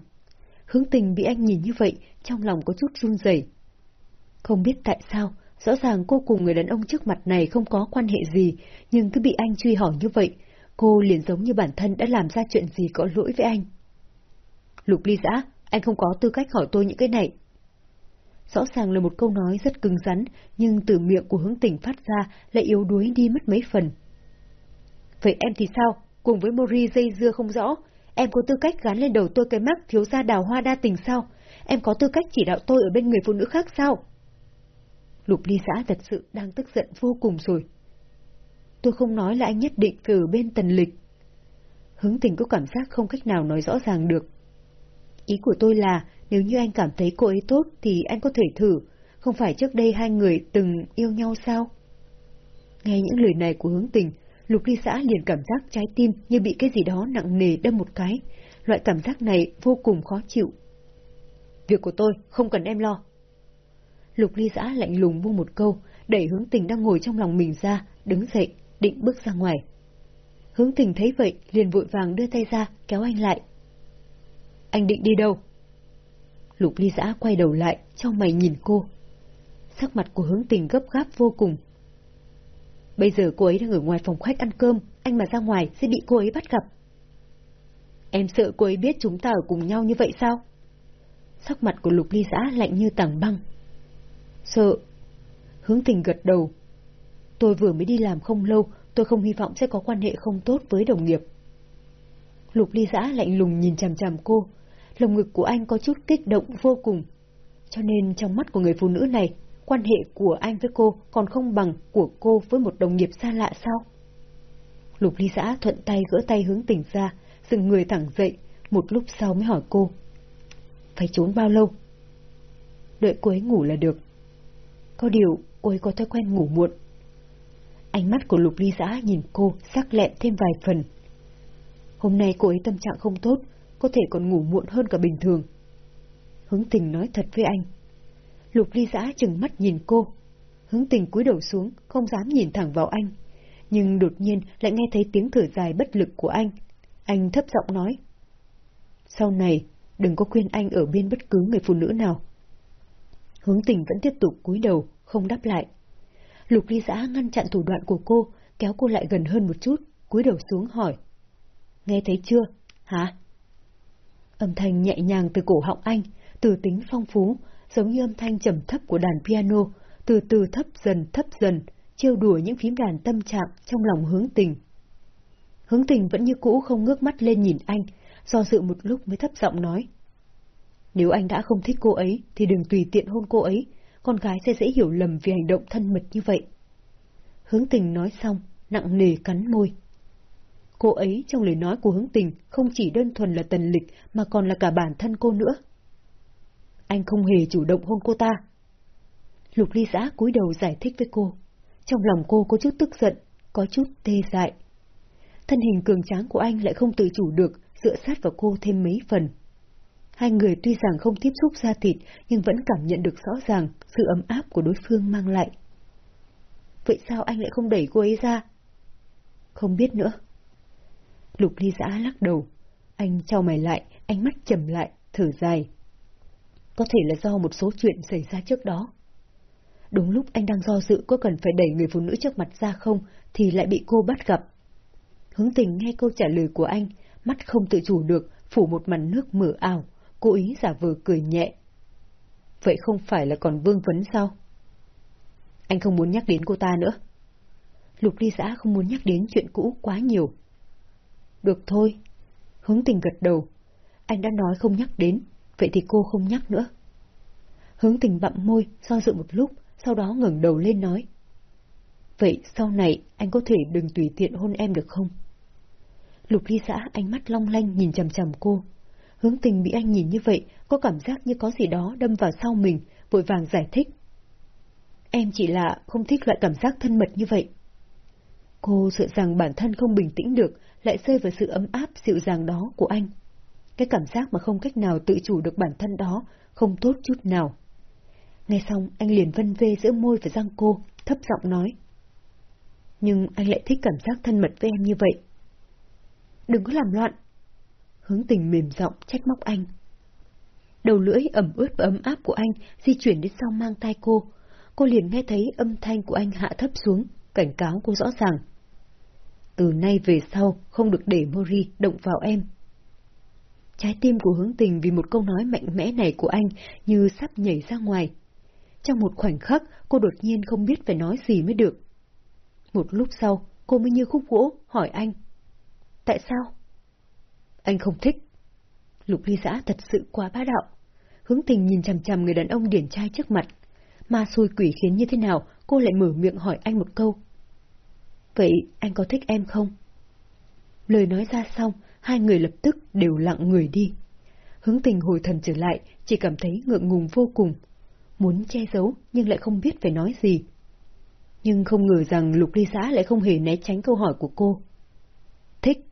Hướng tình bị anh nhìn như vậy, trong lòng có chút run rẩy. Không biết tại sao, rõ ràng cô cùng người đàn ông trước mặt này không có quan hệ gì, nhưng cứ bị anh truy hỏi như vậy, cô liền giống như bản thân đã làm ra chuyện gì có lỗi với anh. Lục ly giã, anh không có tư cách hỏi tôi những cái này. Rõ ràng là một câu nói rất cứng rắn, nhưng từ miệng của hướng tình phát ra lại yếu đuối đi mất mấy phần. Vậy em thì sao? Cùng với Mori dây dưa không rõ, em có tư cách gắn lên đầu tôi cái mắt thiếu gia đào hoa đa tình sao? Em có tư cách chỉ đạo tôi ở bên người phụ nữ khác sao? Lục ly xã thật sự đang tức giận vô cùng rồi. Tôi không nói là anh nhất định phải ở bên tần lịch. Hướng tình có cảm giác không cách nào nói rõ ràng được. Ý của tôi là, nếu như anh cảm thấy cô ấy tốt thì anh có thể thử, không phải trước đây hai người từng yêu nhau sao? Nghe những lời này của hướng tình, Lục ly xã liền cảm giác trái tim như bị cái gì đó nặng nề đâm một cái. Loại cảm giác này vô cùng khó chịu. Việc của tôi, không cần em lo. Lục ly xã lạnh lùng buông một câu, đẩy hướng tình đang ngồi trong lòng mình ra, đứng dậy, định bước ra ngoài. Hướng tình thấy vậy, liền vội vàng đưa tay ra, kéo anh lại. Anh định đi đâu? Lục ly giã quay đầu lại, trong mày nhìn cô. Sắc mặt của hướng tình gấp gáp vô cùng. Bây giờ cô ấy đang ở ngoài phòng khách ăn cơm, anh mà ra ngoài sẽ bị cô ấy bắt gặp. Em sợ cô ấy biết chúng ta ở cùng nhau như vậy sao? Sắc mặt của lục ly giã lạnh như tảng băng. Sợ. Hướng tình gật đầu. Tôi vừa mới đi làm không lâu, tôi không hy vọng sẽ có quan hệ không tốt với đồng nghiệp. Lục ly giã lạnh lùng nhìn chằm chằm cô, lồng ngực của anh có chút kích động vô cùng. Cho nên trong mắt của người phụ nữ này, quan hệ của anh với cô còn không bằng của cô với một đồng nghiệp xa lạ sao? Lục ly giã thuận tay gỡ tay hướng tỉnh ra, dừng người thẳng dậy, một lúc sau mới hỏi cô. Phải trốn bao lâu? đợi cô ấy ngủ là được. Có điều, cô ấy có thói quen ngủ muộn. Ánh mắt của Lục Ly Giã nhìn cô sắc lẹm thêm vài phần. Hôm nay cô ấy tâm trạng không tốt, có thể còn ngủ muộn hơn cả bình thường. Hướng tình nói thật với anh. Lục Ly Giã chừng mắt nhìn cô. Hướng tình cúi đầu xuống, không dám nhìn thẳng vào anh. Nhưng đột nhiên lại nghe thấy tiếng thở dài bất lực của anh. Anh thấp giọng nói. Sau này, đừng có khuyên anh ở bên bất cứ người phụ nữ nào. Hướng tình vẫn tiếp tục cúi đầu, không đáp lại. Lục ly giã ngăn chặn thủ đoạn của cô, kéo cô lại gần hơn một chút, cúi đầu xuống hỏi. Nghe thấy chưa? Hả? Âm thanh nhẹ nhàng từ cổ họng anh, từ tính phong phú, giống như âm thanh trầm thấp của đàn piano, từ từ thấp dần thấp dần, trêu đùa những phím đàn tâm trạng trong lòng hướng tình. Hướng tình vẫn như cũ không ngước mắt lên nhìn anh, do dự một lúc mới thấp giọng nói. Nếu anh đã không thích cô ấy, thì đừng tùy tiện hôn cô ấy, con gái sẽ dễ hiểu lầm vì hành động thân mật như vậy. Hướng tình nói xong, nặng nề cắn môi. Cô ấy trong lời nói của hướng tình không chỉ đơn thuần là tần lịch mà còn là cả bản thân cô nữa. Anh không hề chủ động hôn cô ta. Lục ly giã cúi đầu giải thích với cô. Trong lòng cô có chút tức giận, có chút tê dại. Thân hình cường tráng của anh lại không tự chủ được, dựa sát vào cô thêm mấy phần. Hai người tuy rằng không tiếp xúc da thịt, nhưng vẫn cảm nhận được rõ ràng sự ấm áp của đối phương mang lại. Vậy sao anh lại không đẩy cô ấy ra? Không biết nữa. Lục ly giã lắc đầu. Anh trao mày lại, ánh mắt trầm lại, thở dài. Có thể là do một số chuyện xảy ra trước đó. Đúng lúc anh đang do dự có cần phải đẩy người phụ nữ trước mặt ra không, thì lại bị cô bắt gặp. Hướng tình nghe câu trả lời của anh, mắt không tự chủ được, phủ một màn nước mở ảo, cố ý giả vờ cười nhẹ. Vậy không phải là còn vương vấn sao? Anh không muốn nhắc đến cô ta nữa. Lục ly giã không muốn nhắc đến chuyện cũ quá nhiều. Được thôi. Hướng tình gật đầu. Anh đã nói không nhắc đến, vậy thì cô không nhắc nữa. Hướng tình bặm môi, do dự một lúc, sau đó ngẩng đầu lên nói. Vậy sau này anh có thể đừng tùy tiện hôn em được không? Lục ly xã ánh mắt long lanh nhìn chầm chầm cô. Hướng tình bị anh nhìn như vậy, có cảm giác như có gì đó đâm vào sau mình, vội vàng giải thích. Em chỉ là không thích loại cảm giác thân mật như vậy. Cô sợ rằng bản thân không bình tĩnh được, lại rơi vào sự ấm áp dịu dàng đó của anh. Cái cảm giác mà không cách nào tự chủ được bản thân đó, không tốt chút nào. Nghe xong, anh liền vân vê giữa môi và răng cô, thấp giọng nói. Nhưng anh lại thích cảm giác thân mật với em như vậy. Đừng có làm loạn. Hướng tình mềm giọng trách móc anh. Đầu lưỡi ẩm ướt và ấm áp của anh di chuyển đến sau mang tay cô. Cô liền nghe thấy âm thanh của anh hạ thấp xuống, cảnh cáo cô rõ ràng. Từ nay về sau, không được để Mori động vào em. Trái tim của hướng tình vì một câu nói mạnh mẽ này của anh như sắp nhảy ra ngoài. Trong một khoảnh khắc, cô đột nhiên không biết phải nói gì mới được. Một lúc sau, cô mới như khúc gỗ, hỏi anh. Tại sao? Anh không thích. Lục ly giã thật sự quá bá đạo. Hướng tình nhìn chằm chằm người đàn ông điển trai trước mặt. mà xui quỷ khiến như thế nào, cô lại mở miệng hỏi anh một câu. Vậy anh có thích em không? Lời nói ra xong, hai người lập tức đều lặng người đi. Hướng tình hồi thần trở lại, chỉ cảm thấy ngượng ngùng vô cùng. Muốn che giấu, nhưng lại không biết phải nói gì. Nhưng không ngờ rằng Lục Ly Xã lại không hề né tránh câu hỏi của cô. Thích.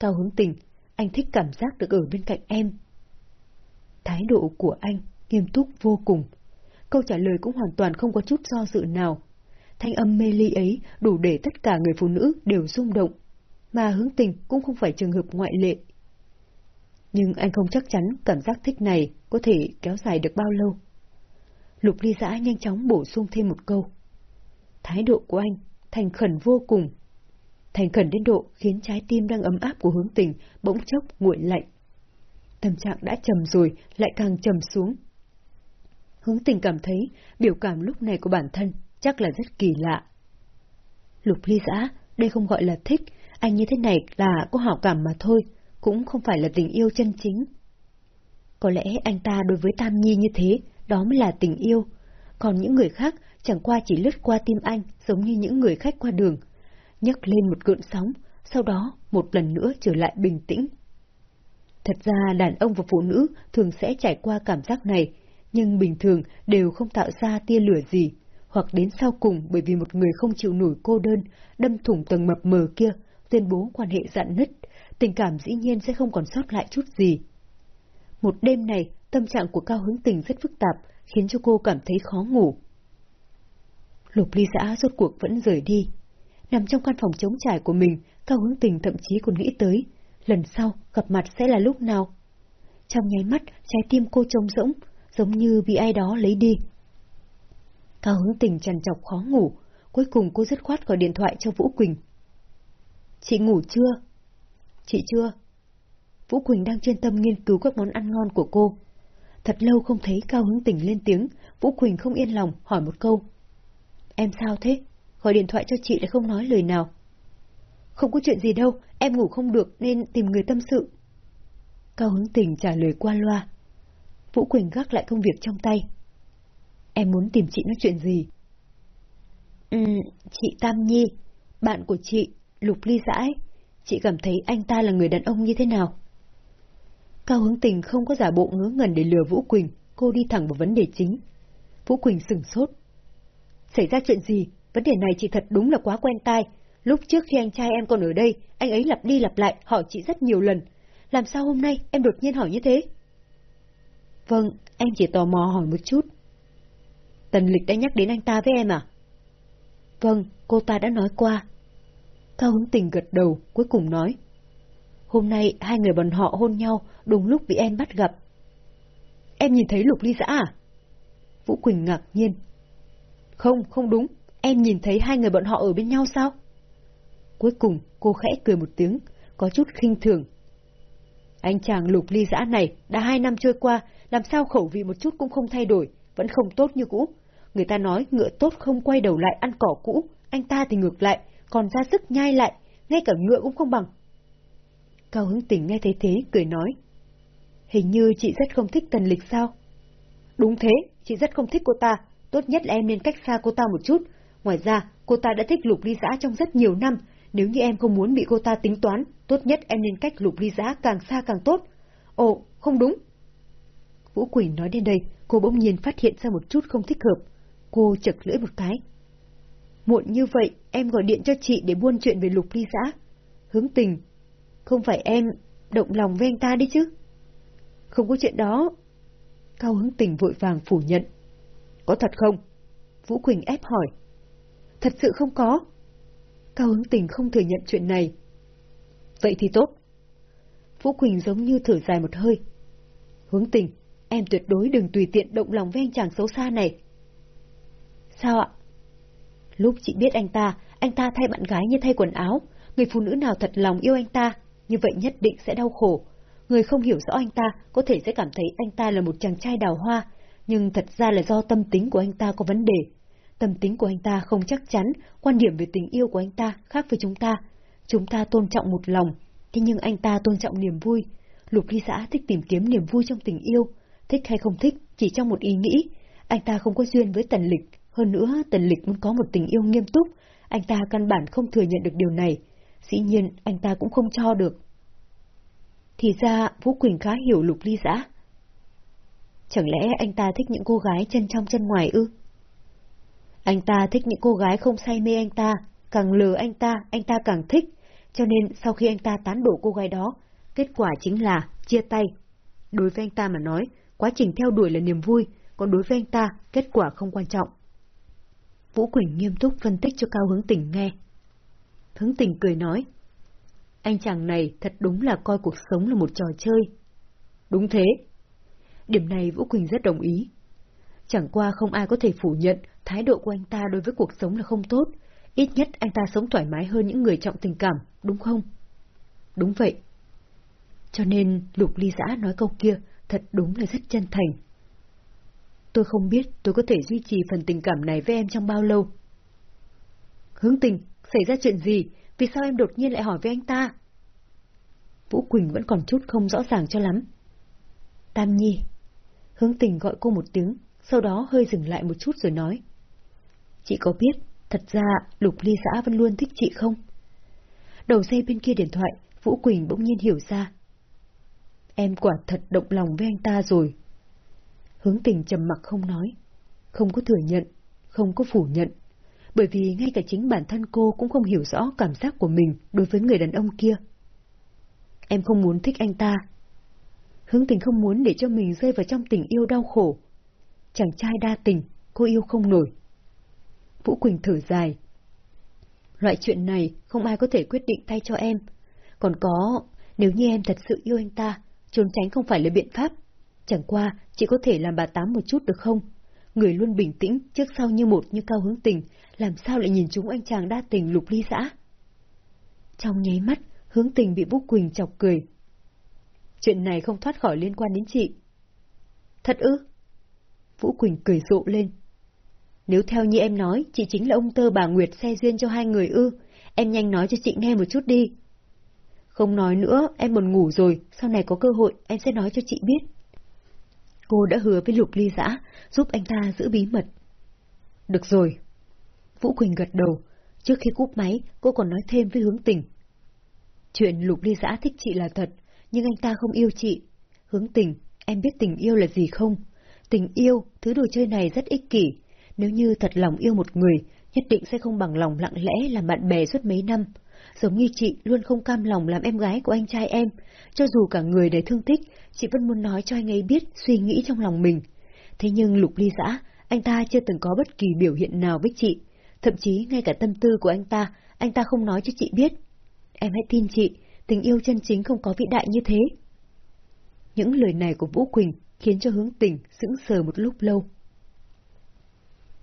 Cao hướng tình, anh thích cảm giác được ở bên cạnh em. Thái độ của anh nghiêm túc vô cùng. Câu trả lời cũng hoàn toàn không có chút do dự nào. Thanh âm mê ly ấy đủ để tất cả người phụ nữ đều rung động, mà hướng tình cũng không phải trường hợp ngoại lệ. Nhưng anh không chắc chắn cảm giác thích này có thể kéo dài được bao lâu. Lục ly giã nhanh chóng bổ sung thêm một câu. Thái độ của anh thành khẩn vô cùng, thành khẩn đến độ khiến trái tim đang ấm áp của hướng tình bỗng chốc nguội lạnh. Tâm trạng đã trầm rồi, lại càng trầm xuống. Hướng tình cảm thấy biểu cảm lúc này của bản thân chắc là rất kỳ lạ. Lục ly giã, đây không gọi là thích, anh như thế này là có hảo cảm mà thôi, cũng không phải là tình yêu chân chính. Có lẽ anh ta đối với Tam Nhi như thế, đó mới là tình yêu. Còn những người khác chẳng qua chỉ lướt qua tim anh giống như những người khách qua đường, nhấc lên một cơn sóng, sau đó một lần nữa trở lại bình tĩnh. Thật ra đàn ông và phụ nữ thường sẽ trải qua cảm giác này, nhưng bình thường đều không tạo ra tia lửa gì, hoặc đến sau cùng bởi vì một người không chịu nổi cô đơn, đâm thủng tầng mập mờ kia, tuyên bố quan hệ dạn nứt, tình cảm dĩ nhiên sẽ không còn sót lại chút gì. Một đêm này, tâm trạng của Cao hứng Tình rất phức tạp, khiến cho cô cảm thấy khó ngủ. Lục ly giã rốt cuộc vẫn rời đi. Nằm trong căn phòng trống trải của mình, Cao hứng Tình thậm chí còn nghĩ tới, lần sau gặp mặt sẽ là lúc nào. Trong nháy mắt, trái tim cô trông rỗng, giống như bị ai đó lấy đi. Cao hứng Tình trằn trọc khó ngủ, cuối cùng cô dứt khoát gọi điện thoại cho Vũ Quỳnh. Chị ngủ chưa? Chị chưa. Vũ Quỳnh đang chuyên tâm nghiên cứu các món ăn ngon của cô. Thật lâu không thấy Cao hứng Tình lên tiếng, Vũ Quỳnh không yên lòng hỏi một câu. Em sao thế? Gọi điện thoại cho chị lại không nói lời nào. Không có chuyện gì đâu, em ngủ không được nên tìm người tâm sự. Cao hứng Tình trả lời qua loa. Vũ Quỳnh gác lại công việc trong tay. Em muốn tìm chị nói chuyện gì? Ừ, chị Tam Nhi, bạn của chị, Lục Ly giãi, Chị cảm thấy anh ta là người đàn ông như thế nào? Cao Hướng Tình không có giả bộ ngớ ngẩn để lừa Vũ Quỳnh, cô đi thẳng vào vấn đề chính. Vũ Quỳnh sừng sốt. Xảy ra chuyện gì? Vấn đề này chị thật đúng là quá quen tai. Lúc trước khi anh trai em còn ở đây, anh ấy lặp đi lặp lại hỏi chị rất nhiều lần. Làm sao hôm nay em đột nhiên hỏi như thế? Vâng, em chỉ tò mò hỏi một chút. Tần Lịch đã nhắc đến anh ta với em à? Vâng, cô ta đã nói qua. Cao hứng tình gật đầu, cuối cùng nói. Hôm nay hai người bọn họ hôn nhau, đúng lúc bị em bắt gặp. Em nhìn thấy Lục Ly Giã à? Vũ Quỳnh ngạc nhiên. Không, không đúng. Em nhìn thấy hai người bọn họ ở bên nhau sao? Cuối cùng, cô khẽ cười một tiếng, có chút khinh thường. Anh chàng Lục Ly Giã này, đã hai năm trôi qua, làm sao khẩu vị một chút cũng không thay đổi, vẫn không tốt như cũ. Người ta nói ngựa tốt không quay đầu lại ăn cỏ cũ, anh ta thì ngược lại, còn ra sức nhai lại, ngay cả ngựa cũng không bằng. Cao hứng tỉnh nghe thấy thế, cười nói. Hình như chị rất không thích tần lịch sao? Đúng thế, chị rất không thích cô ta, tốt nhất là em nên cách xa cô ta một chút. Ngoài ra, cô ta đã thích lục ly giã trong rất nhiều năm, nếu như em không muốn bị cô ta tính toán, tốt nhất em nên cách lục ly giã càng xa càng tốt. Ồ, không đúng. Vũ quỳnh nói đến đây, cô bỗng nhiên phát hiện ra một chút không thích hợp. Cô chật lưỡi một cái. Muộn như vậy, em gọi điện cho chị để buôn chuyện về lục ly giã. Hướng tình. Không phải em động lòng với anh ta đi chứ? Không có chuyện đó. Cao hướng tình vội vàng phủ nhận. Có thật không? Vũ Quỳnh ép hỏi. Thật sự không có. Cao hướng tình không thừa nhận chuyện này. Vậy thì tốt. Vũ Quỳnh giống như thở dài một hơi. Hướng tình, em tuyệt đối đừng tùy tiện động lòng với anh chàng xấu xa này. Sao ạ? Lúc chị biết anh ta, anh ta thay bạn gái như thay quần áo, người phụ nữ nào thật lòng yêu anh ta, như vậy nhất định sẽ đau khổ. Người không hiểu rõ anh ta có thể sẽ cảm thấy anh ta là một chàng trai đào hoa, nhưng thật ra là do tâm tính của anh ta có vấn đề. Tâm tính của anh ta không chắc chắn, quan điểm về tình yêu của anh ta khác với chúng ta. Chúng ta tôn trọng một lòng, thế nhưng anh ta tôn trọng niềm vui. Lục ly xã thích tìm kiếm niềm vui trong tình yêu, thích hay không thích chỉ trong một ý nghĩ. Anh ta không có duyên với tần lịch, hơn nữa tần lịch muốn có một tình yêu nghiêm túc, anh ta căn bản không thừa nhận được điều này. Dĩ nhiên, anh ta cũng không cho được. Thì ra, Vũ Quỳnh khá hiểu lục ly giã. Chẳng lẽ anh ta thích những cô gái chân trong chân ngoài ư? Anh ta thích những cô gái không say mê anh ta, càng lừa anh ta, anh ta càng thích, cho nên sau khi anh ta tán đổ cô gái đó, kết quả chính là chia tay. Đối với anh ta mà nói, quá trình theo đuổi là niềm vui, còn đối với anh ta, kết quả không quan trọng. Vũ Quỳnh nghiêm túc phân tích cho Cao Hướng Tình nghe. Hướng Tình cười nói, anh chàng này thật đúng là coi cuộc sống là một trò chơi. Đúng thế. Điểm này Vũ Quỳnh rất đồng ý. Chẳng qua không ai có thể phủ nhận thái độ của anh ta đối với cuộc sống là không tốt. Ít nhất anh ta sống thoải mái hơn những người trọng tình cảm, đúng không? Đúng vậy. Cho nên Lục Ly Giã nói câu kia thật đúng là rất chân thành. Tôi không biết tôi có thể duy trì phần tình cảm này với em trong bao lâu. Hướng tình, xảy ra chuyện gì? Vì sao em đột nhiên lại hỏi với anh ta? Vũ Quỳnh vẫn còn chút không rõ ràng cho lắm. Tam Nhi. Hướng tình gọi cô một tiếng, sau đó hơi dừng lại một chút rồi nói. Chị có biết, thật ra Lục Ly xã vẫn luôn thích chị không? Đầu dây bên kia điện thoại, Vũ Quỳnh bỗng nhiên hiểu ra. Em quả thật động lòng với anh ta rồi. Hướng tình trầm mặc không nói, không có thừa nhận, không có phủ nhận, bởi vì ngay cả chính bản thân cô cũng không hiểu rõ cảm giác của mình đối với người đàn ông kia. Em không muốn thích anh ta. Hướng tình không muốn để cho mình rơi vào trong tình yêu đau khổ. Chàng trai đa tình, cô yêu không nổi. Vũ Quỳnh thở dài. Loại chuyện này không ai có thể quyết định thay cho em. Còn có, nếu như em thật sự yêu anh ta, trốn tránh không phải là biện pháp. Chẳng qua, chị có thể làm bà tám một chút được không? Người luôn bình tĩnh, trước sau như một như cao hướng tình, làm sao lại nhìn chúng anh chàng đa tình lục ly xã? Trong nháy mắt, hướng tình bị Vũ Quỳnh chọc cười. Chuyện này không thoát khỏi liên quan đến chị. Thật ư? Vũ Quỳnh cười rộ lên. Nếu theo như em nói, chị chính là ông tơ bà Nguyệt xe duyên cho hai người ư, em nhanh nói cho chị nghe một chút đi. Không nói nữa, em buồn ngủ rồi, sau này có cơ hội em sẽ nói cho chị biết. Cô đã hứa với Lục Ly Giã, giúp anh ta giữ bí mật. Được rồi. Vũ Quỳnh gật đầu, trước khi cúp máy, cô còn nói thêm với hướng tình. Chuyện Lục Ly Giã thích chị là thật, nhưng anh ta không yêu chị. Hướng tình, em biết tình yêu là gì không? Tình yêu, thứ đồ chơi này rất ích kỷ. Nếu như thật lòng yêu một người, nhất định sẽ không bằng lòng lặng lẽ làm bạn bè suốt mấy năm. Giống như chị luôn không cam lòng làm em gái của anh trai em. Cho dù cả người đầy thương tích, chị vẫn muốn nói cho anh ấy biết suy nghĩ trong lòng mình. Thế nhưng Lục Ly Giã, anh ta chưa từng có bất kỳ biểu hiện nào với chị. Thậm chí ngay cả tâm tư của anh ta, anh ta không nói cho chị biết. Em hãy tin chị, tình yêu chân chính không có vĩ đại như thế. Những lời này của Vũ Quỳnh khiến cho hướng tình sững sờ một lúc lâu.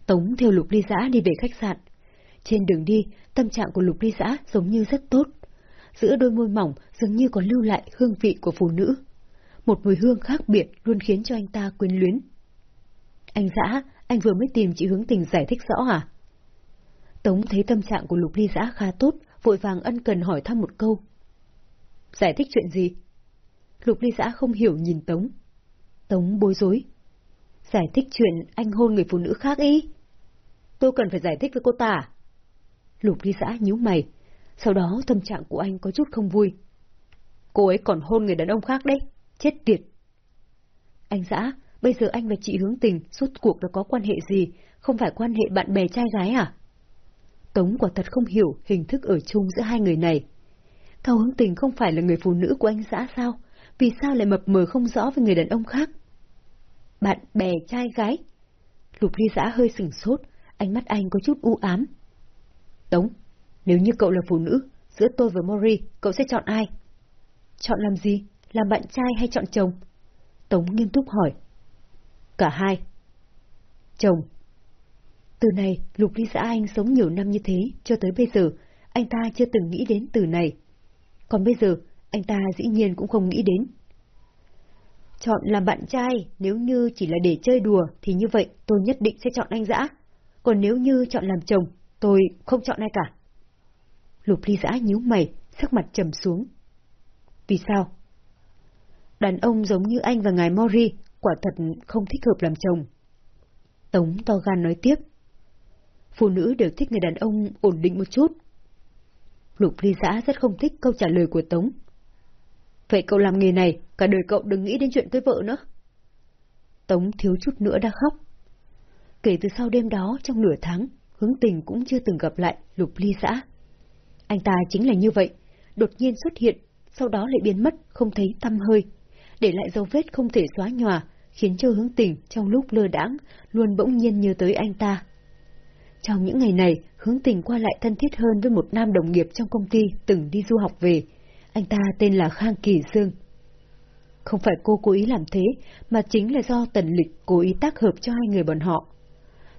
Tống theo Lục Ly Giã đi về khách sạn. Trên đường đi, tâm trạng của Lục Ly Giã giống như rất tốt. Giữa đôi môi mỏng dường như còn lưu lại hương vị của phụ nữ. Một mùi hương khác biệt luôn khiến cho anh ta quyến luyến. Anh Giã, anh vừa mới tìm chị hướng tình giải thích rõ à? Tống thấy tâm trạng của Lục Ly Giã khá tốt, vội vàng ân cần hỏi thăm một câu. Giải thích chuyện gì? Lục Ly Giã không hiểu nhìn Tống. Tống bối rối. Giải thích chuyện anh hôn người phụ nữ khác ý. Tôi cần phải giải thích với cô ta à? Lục Ly Giã nhíu mày. Sau đó tâm trạng của anh có chút không vui. Cô ấy còn hôn người đàn ông khác đấy. Chết tiệt. Anh Giã, bây giờ anh và chị hướng tình suốt cuộc đã có quan hệ gì, không phải quan hệ bạn bè trai gái à? Tống quả thật không hiểu hình thức ở chung giữa hai người này. Cao hướng tình không phải là người phụ nữ của anh giã sao? Vì sao lại mập mờ không rõ với người đàn ông khác? Bạn bè trai gái? Lục ly giã hơi sừng sốt, ánh mắt anh có chút u ám. Tống, nếu như cậu là phụ nữ, giữa tôi và Mori, cậu sẽ chọn ai? Chọn làm gì? Làm bạn trai hay chọn chồng? Tống nghiêm túc hỏi. Cả hai. Chồng. Từ này, Lục Ly xã anh sống nhiều năm như thế, cho tới bây giờ, anh ta chưa từng nghĩ đến từ này. Còn bây giờ, anh ta dĩ nhiên cũng không nghĩ đến. Chọn làm bạn trai, nếu như chỉ là để chơi đùa, thì như vậy tôi nhất định sẽ chọn anh dã. Còn nếu như chọn làm chồng, tôi không chọn ai cả. Lục ly giã nhíu mày, sắc mặt trầm xuống. Vì sao? Đàn ông giống như anh và ngài Mori, quả thật không thích hợp làm chồng. Tống to gan nói tiếp. Phụ nữ đều thích người đàn ông ổn định một chút. Lục ly giã rất không thích câu trả lời của Tống. Vậy cậu làm nghề này, cả đời cậu đừng nghĩ đến chuyện cưới vợ nữa. Tống thiếu chút nữa đã khóc. Kể từ sau đêm đó, trong nửa tháng, hướng tình cũng chưa từng gặp lại lục ly xã. Anh ta chính là như vậy, đột nhiên xuất hiện, sau đó lại biến mất, không thấy tăm hơi, để lại dấu vết không thể xóa nhòa, khiến cho hướng tình trong lúc lơ đãng luôn bỗng nhiên nhớ tới anh ta. Trong những ngày này, hướng tình qua lại thân thiết hơn với một nam đồng nghiệp trong công ty từng đi du học về. Anh ta tên là Khang Kỳ Dương. Không phải cô cố ý làm thế, mà chính là do tần lịch cố ý tác hợp cho hai người bọn họ.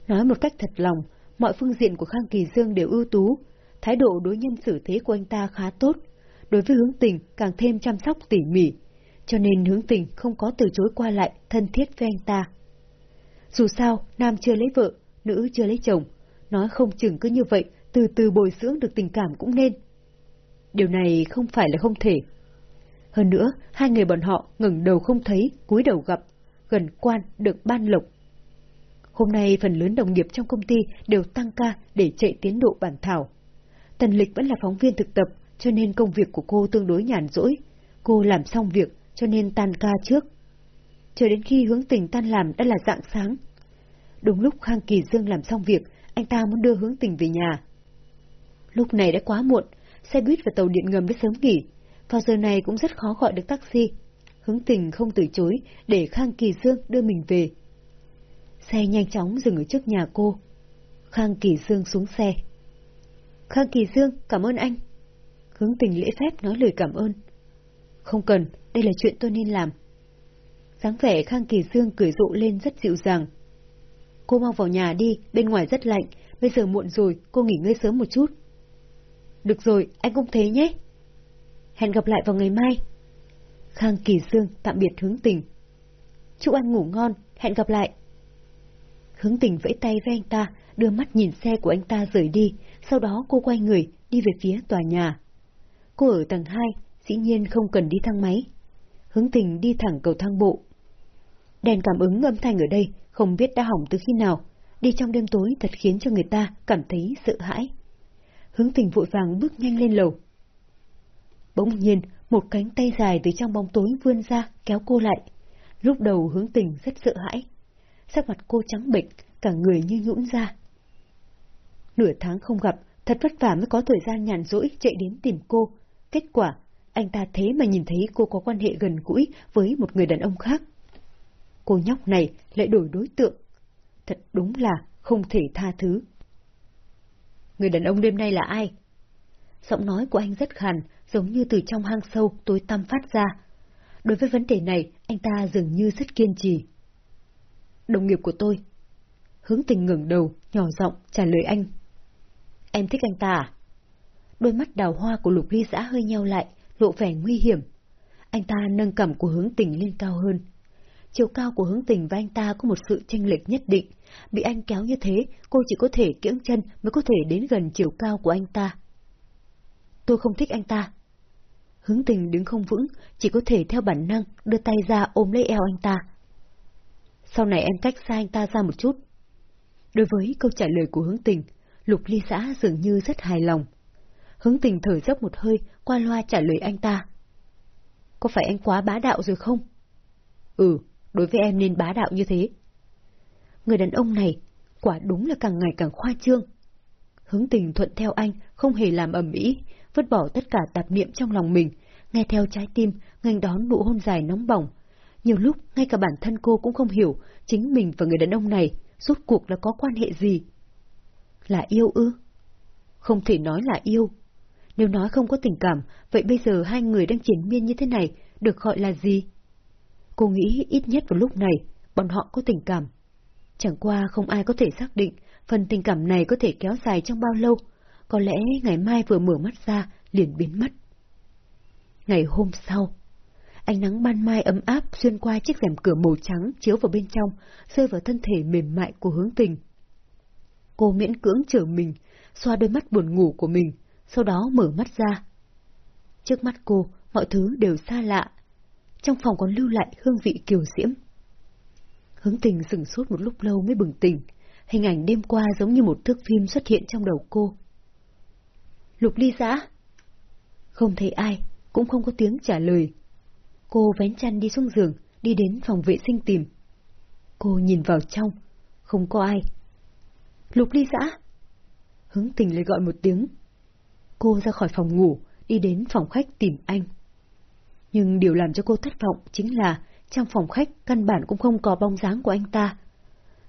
Nói một cách thật lòng, mọi phương diện của Khang Kỳ Dương đều ưu tú, thái độ đối nhân xử thế của anh ta khá tốt, đối với hướng tình càng thêm chăm sóc tỉ mỉ, cho nên hướng tình không có từ chối qua lại thân thiết với anh ta. Dù sao, nam chưa lấy vợ, nữ chưa lấy chồng, nói không chừng cứ như vậy, từ từ bồi dưỡng được tình cảm cũng nên. Điều này không phải là không thể. Hơn nữa, hai người bọn họ ngẩng đầu không thấy, cúi đầu gặp, gần quan được ban lộc Hôm nay phần lớn đồng nghiệp trong công ty đều tăng ca để chạy tiến độ bản thảo. Tần Lịch vẫn là phóng viên thực tập, cho nên công việc của cô tương đối nhàn rỗi. Cô làm xong việc, cho nên tan ca trước. Chờ đến khi hướng tình tan làm đã là dạng sáng. Đúng lúc Khang Kỳ Dương làm xong việc, anh ta muốn đưa hướng tình về nhà. Lúc này đã quá muộn, xe buýt và tàu điện ngầm đã sớm nghỉ. Vào giờ này cũng rất khó gọi được taxi. Hướng tình không từ chối để Khang Kỳ Dương đưa mình về. Xe nhanh chóng dừng ở trước nhà cô. Khang Kỳ Dương xuống xe. Khang Kỳ Dương, cảm ơn anh. Hướng tình lễ phép nói lời cảm ơn. Không cần, đây là chuyện tôi nên làm. dáng vẻ Khang Kỳ Dương cười rộ lên rất dịu dàng. Cô mau vào nhà đi, bên ngoài rất lạnh, bây giờ muộn rồi, cô nghỉ ngơi sớm một chút. Được rồi, anh cũng thế nhé. Hẹn gặp lại vào ngày mai. Khang Kỳ Dương tạm biệt hướng tình. Chúc anh ngủ ngon, hẹn gặp lại. Hướng tình vẫy tay với anh ta, đưa mắt nhìn xe của anh ta rời đi, sau đó cô quay người, đi về phía tòa nhà. Cô ở tầng 2, dĩ nhiên không cần đi thang máy. Hướng tình đi thẳng cầu thang bộ. Đèn cảm ứng âm thanh ở đây không biết đã hỏng từ khi nào, đi trong đêm tối thật khiến cho người ta cảm thấy sợ hãi. Hướng tình vội vàng bước nhanh lên lầu. Bỗng nhiên, một cánh tay dài từ trong bóng tối vươn ra, kéo cô lại. Lúc đầu hướng tình rất sợ hãi. Sắc mặt cô trắng bệch, cả người như nhũn ra. Nửa tháng không gặp, thật vất vả mới có thời gian nhàn rỗi chạy đến tìm cô. Kết quả, anh ta thế mà nhìn thấy cô có quan hệ gần gũi với một người đàn ông khác. Cô nhóc này lại đổi đối tượng. Thật đúng là không thể tha thứ. Người đàn ông đêm nay là ai? Giọng nói của anh rất khàn, giống như từ trong hang sâu tối tăm phát ra. Đối với vấn đề này, anh ta dường như rất kiên trì. Đồng nghiệp của tôi. Hướng tình ngẩng đầu, nhỏ giọng trả lời anh. Em thích anh ta à? Đôi mắt đào hoa của lục ly giã hơi nheo lại, lộ vẻ nguy hiểm. Anh ta nâng cầm của hướng tình lên cao hơn. Chiều cao của hướng tình và anh ta có một sự tranh lệch nhất định. Bị anh kéo như thế, cô chỉ có thể kiễng chân mới có thể đến gần chiều cao của anh ta. Tôi không thích anh ta. Hướng tình đứng không vững, chỉ có thể theo bản năng đưa tay ra ôm lấy eo anh ta. Sau này em cách xa anh ta ra một chút. Đối với câu trả lời của hướng tình, Lục ly xã dường như rất hài lòng. Hướng tình thở dốc một hơi, qua loa trả lời anh ta. Có phải anh quá bá đạo rồi không? Ừ, đối với em nên bá đạo như thế. Người đàn ông này, quả đúng là càng ngày càng khoa trương. Hướng tình thuận theo anh, không hề làm ẩm ý, vứt bỏ tất cả tạp niệm trong lòng mình, nghe theo trái tim, nghênh đón nụ hôn dài nóng bỏng. Nhiều lúc, ngay cả bản thân cô cũng không hiểu, chính mình và người đàn ông này, rốt cuộc là có quan hệ gì. Là yêu ư? Không thể nói là yêu. Nếu nói không có tình cảm, vậy bây giờ hai người đang triển miên như thế này, được gọi là gì? Cô nghĩ ít nhất vào lúc này, bọn họ có tình cảm. Chẳng qua không ai có thể xác định phần tình cảm này có thể kéo dài trong bao lâu, có lẽ ngày mai vừa mở mắt ra liền biến mất. Ngày hôm sau, ánh nắng ban mai ấm áp xuyên qua chiếc rèm cửa màu trắng chiếu vào bên trong, rơi vào thân thể mềm mại của hướng tình. Cô miễn cưỡng trở mình, xoa đôi mắt buồn ngủ của mình, sau đó mở mắt ra. Trước mắt cô, mọi thứ đều xa lạ. Trong phòng còn lưu lại hương vị kiều diễm. Hướng tình dừng suốt một lúc lâu mới bừng tỉnh, hình ảnh đêm qua giống như một thước phim xuất hiện trong đầu cô. Lục ly giã. Không thấy ai, cũng không có tiếng trả lời. Cô vén chăn đi xuống giường, đi đến phòng vệ sinh tìm. Cô nhìn vào trong, không có ai. Lục ly giã. Hướng tình lại gọi một tiếng. Cô ra khỏi phòng ngủ, đi đến phòng khách tìm anh. Nhưng điều làm cho cô thất vọng chính là trong phòng khách căn bản cũng không có bóng dáng của anh ta.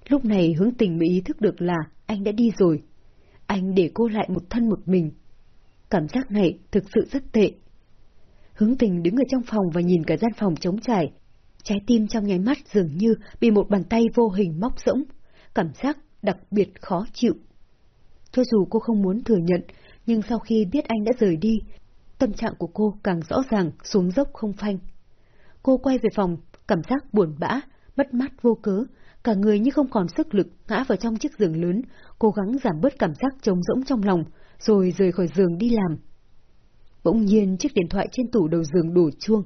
Lúc này hướng tình mới ý thức được là anh đã đi rồi. Anh để cô lại một thân một mình. Cảm giác này thực sự rất tệ. Hướng tình đứng ở trong phòng và nhìn cả gian phòng trống trải. Trái tim trong nháy mắt dường như bị một bàn tay vô hình móc rỗng. Cảm giác đặc biệt khó chịu. Cho dù cô không muốn thừa nhận, nhưng sau khi biết anh đã rời đi, tâm trạng của cô càng rõ ràng xuống dốc không phanh. Cô quay về phòng, cảm giác buồn bã, mất mát vô cớ, cả người như không còn sức lực ngã vào trong chiếc giường lớn, cố gắng giảm bớt cảm giác trống rỗng trong lòng, rồi rời khỏi giường đi làm. Bỗng nhiên chiếc điện thoại trên tủ đầu giường đổ chuông.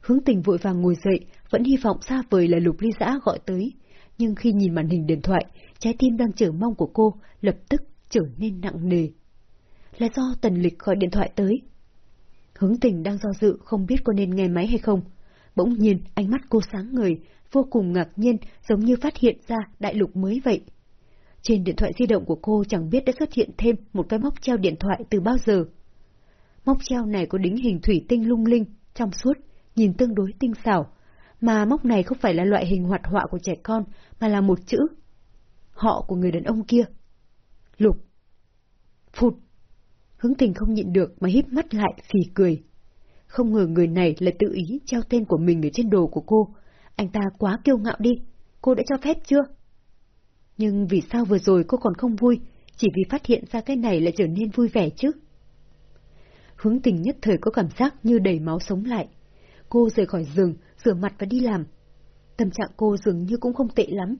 Hướng tình vội vàng ngồi dậy, vẫn hy vọng xa vời là lục ly giã gọi tới. Nhưng khi nhìn màn hình điện thoại, trái tim đang chờ mong của cô lập tức trở nên nặng nề. Là do tần lịch gọi điện thoại tới. Hướng tình đang do dự không biết có nên nghe máy hay không. Bỗng nhiên, ánh mắt cô sáng ngời, vô cùng ngạc nhiên, giống như phát hiện ra đại lục mới vậy. Trên điện thoại di động của cô chẳng biết đã xuất hiện thêm một cái móc treo điện thoại từ bao giờ. Móc treo này có đính hình thủy tinh lung linh, trong suốt, nhìn tương đối tinh xảo, mà móc này không phải là loại hình hoạt họa của trẻ con, mà là một chữ. Họ của người đàn ông kia. Lục. Phụt. Hướng tình không nhịn được mà híp mắt lại phì cười. Không ngờ người này là tự ý treo tên của mình ở trên đồ của cô. Anh ta quá kiêu ngạo đi. Cô đã cho phép chưa? Nhưng vì sao vừa rồi cô còn không vui, chỉ vì phát hiện ra cái này lại trở nên vui vẻ chứ? Hướng tình nhất thời có cảm giác như đầy máu sống lại. Cô rời khỏi giường, rửa mặt và đi làm. Tâm trạng cô dường như cũng không tệ lắm.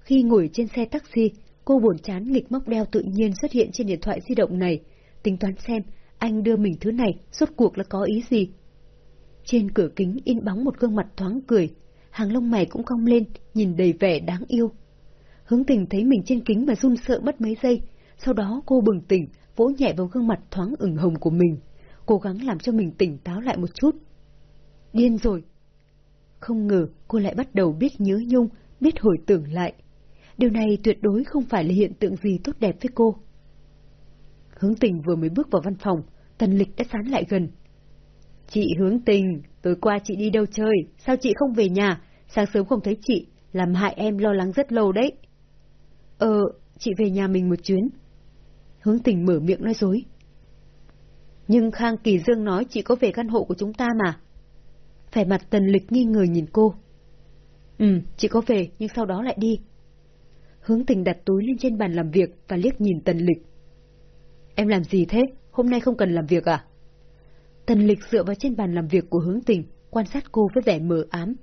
Khi ngồi trên xe taxi, cô buồn chán nghịch móc đeo tự nhiên xuất hiện trên điện thoại di động này, tính toán xem anh đưa mình thứ này suốt cuộc là có ý gì. Trên cửa kính in bóng một gương mặt thoáng cười, hàng lông mày cũng cong lên, nhìn đầy vẻ đáng yêu. Hướng tình thấy mình trên kính mà run sợ mất mấy giây, sau đó cô bừng tỉnh, vỗ nhẹ vào gương mặt thoáng ửng hồng của mình, cố gắng làm cho mình tỉnh táo lại một chút. Điên rồi! Không ngờ cô lại bắt đầu biết nhớ nhung, biết hồi tưởng lại. Điều này tuyệt đối không phải là hiện tượng gì tốt đẹp với cô. Hướng tình vừa mới bước vào văn phòng, tần lịch đã sán lại gần. Chị hướng tình, tối qua chị đi đâu chơi, sao chị không về nhà, sáng sớm không thấy chị, làm hại em lo lắng rất lâu đấy. Ờ, chị về nhà mình một chuyến. Hướng tình mở miệng nói dối. Nhưng Khang Kỳ Dương nói chỉ có về căn hộ của chúng ta mà. Phải mặt tần lịch nghi ngờ nhìn cô. Ừ, chỉ có về, nhưng sau đó lại đi. Hướng tình đặt túi lên trên bàn làm việc và liếc nhìn tần lịch. Em làm gì thế? Hôm nay không cần làm việc à? Tần lịch dựa vào trên bàn làm việc của hướng tình, quan sát cô với vẻ mờ ám.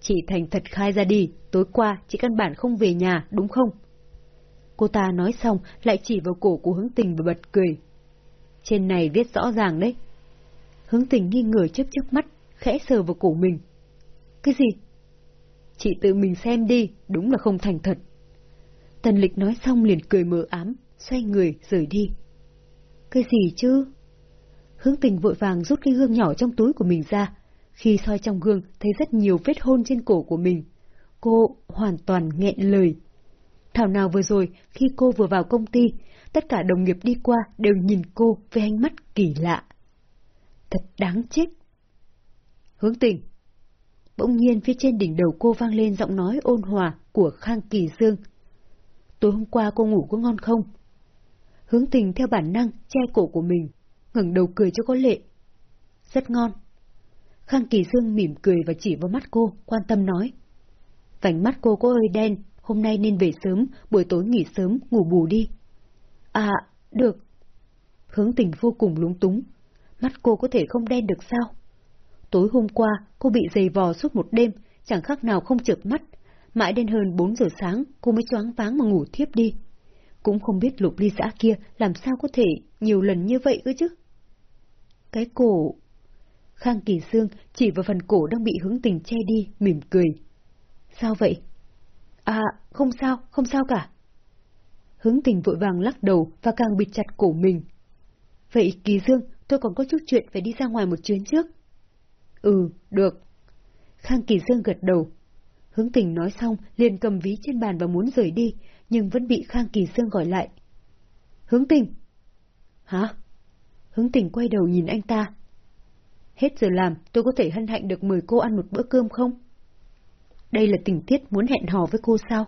Chị thành thật khai ra đi, tối qua chị căn bản không về nhà, đúng không? Cô ta nói xong lại chỉ vào cổ của hướng tình và bật cười. Trên này viết rõ ràng đấy. Hướng tình nghi ngờ chớp chớp mắt, khẽ sờ vào cổ mình. Cái gì? Chị tự mình xem đi, đúng là không thành thật. Tần lịch nói xong liền cười mờ ám, xoay người rời đi. Cái gì chứ? Hướng tình vội vàng rút cái gương nhỏ trong túi của mình ra. Khi soi trong gương thấy rất nhiều vết hôn trên cổ của mình. Cô hoàn toàn nghẹn lời. Thảo nào vừa rồi, khi cô vừa vào công ty, tất cả đồng nghiệp đi qua đều nhìn cô với ánh mắt kỳ lạ. Thật đáng chết. Hướng tình. Bỗng nhiên phía trên đỉnh đầu cô vang lên giọng nói ôn hòa của Khang Kỳ Dương. Tối hôm qua cô ngủ có ngon không? Hướng tình theo bản năng che cổ của mình, ngẩng đầu cười cho có lệ. Rất ngon. Khang Kỳ Dương mỉm cười và chỉ vào mắt cô, quan tâm nói. Vành mắt cô có hơi đen, hôm nay nên về sớm, buổi tối nghỉ sớm, ngủ bù đi. À, được. Hướng tình vô cùng lúng túng. Mắt cô có thể không đen được sao? Tối hôm qua, cô bị dày vò suốt một đêm, chẳng khác nào không chợp mắt. Mãi đến hơn 4 giờ sáng, cô mới choáng váng mà ngủ thiếp đi. Cũng không biết lục ly xã kia làm sao có thể nhiều lần như vậy cơ chứ. Cái cổ... Khang Kỳ Sương chỉ vào phần cổ đang bị hướng tình che đi, mỉm cười. Sao vậy? À, không sao, không sao cả. Hướng tình vội vàng lắc đầu và càng bịt chặt cổ mình. Vậy Kỳ Dương, tôi còn có chút chuyện phải đi ra ngoài một chuyến trước. Ừ, được. Khang Kỳ Dương gật đầu. Hướng tình nói xong, liền cầm ví trên bàn và muốn rời đi, nhưng vẫn bị Khang Kỳ Dương gọi lại. Hướng tình! Hả? Hướng tình quay đầu nhìn anh ta. Hết giờ làm, tôi có thể hân hạnh được mời cô ăn một bữa cơm không? Đây là tình tiết muốn hẹn hò với cô sao?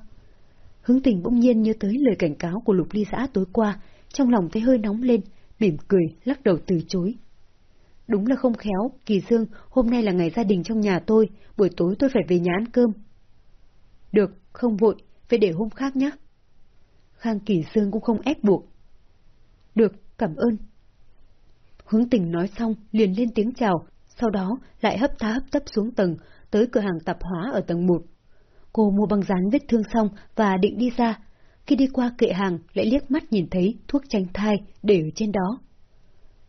Hướng tình bỗng nhiên nhớ tới lời cảnh cáo của lục ly giã tối qua, trong lòng thấy hơi nóng lên, mỉm cười, lắc đầu từ chối. Đúng là không khéo, Kỳ Dương, hôm nay là ngày gia đình trong nhà tôi, buổi tối tôi phải về nhà ăn cơm. Được, không vội, phải để hôm khác nhé. Khang Kỳ Dương cũng không ép buộc. Được, cảm ơn. Hướng tình nói xong, liền lên tiếng chào, sau đó lại hấp tá hấp tấp xuống tầng, tới cửa hàng tạp hóa ở tầng 1. Cô mua băng dán vết thương xong và định đi ra. Khi đi qua kệ hàng, lại liếc mắt nhìn thấy thuốc tránh thai để ở trên đó.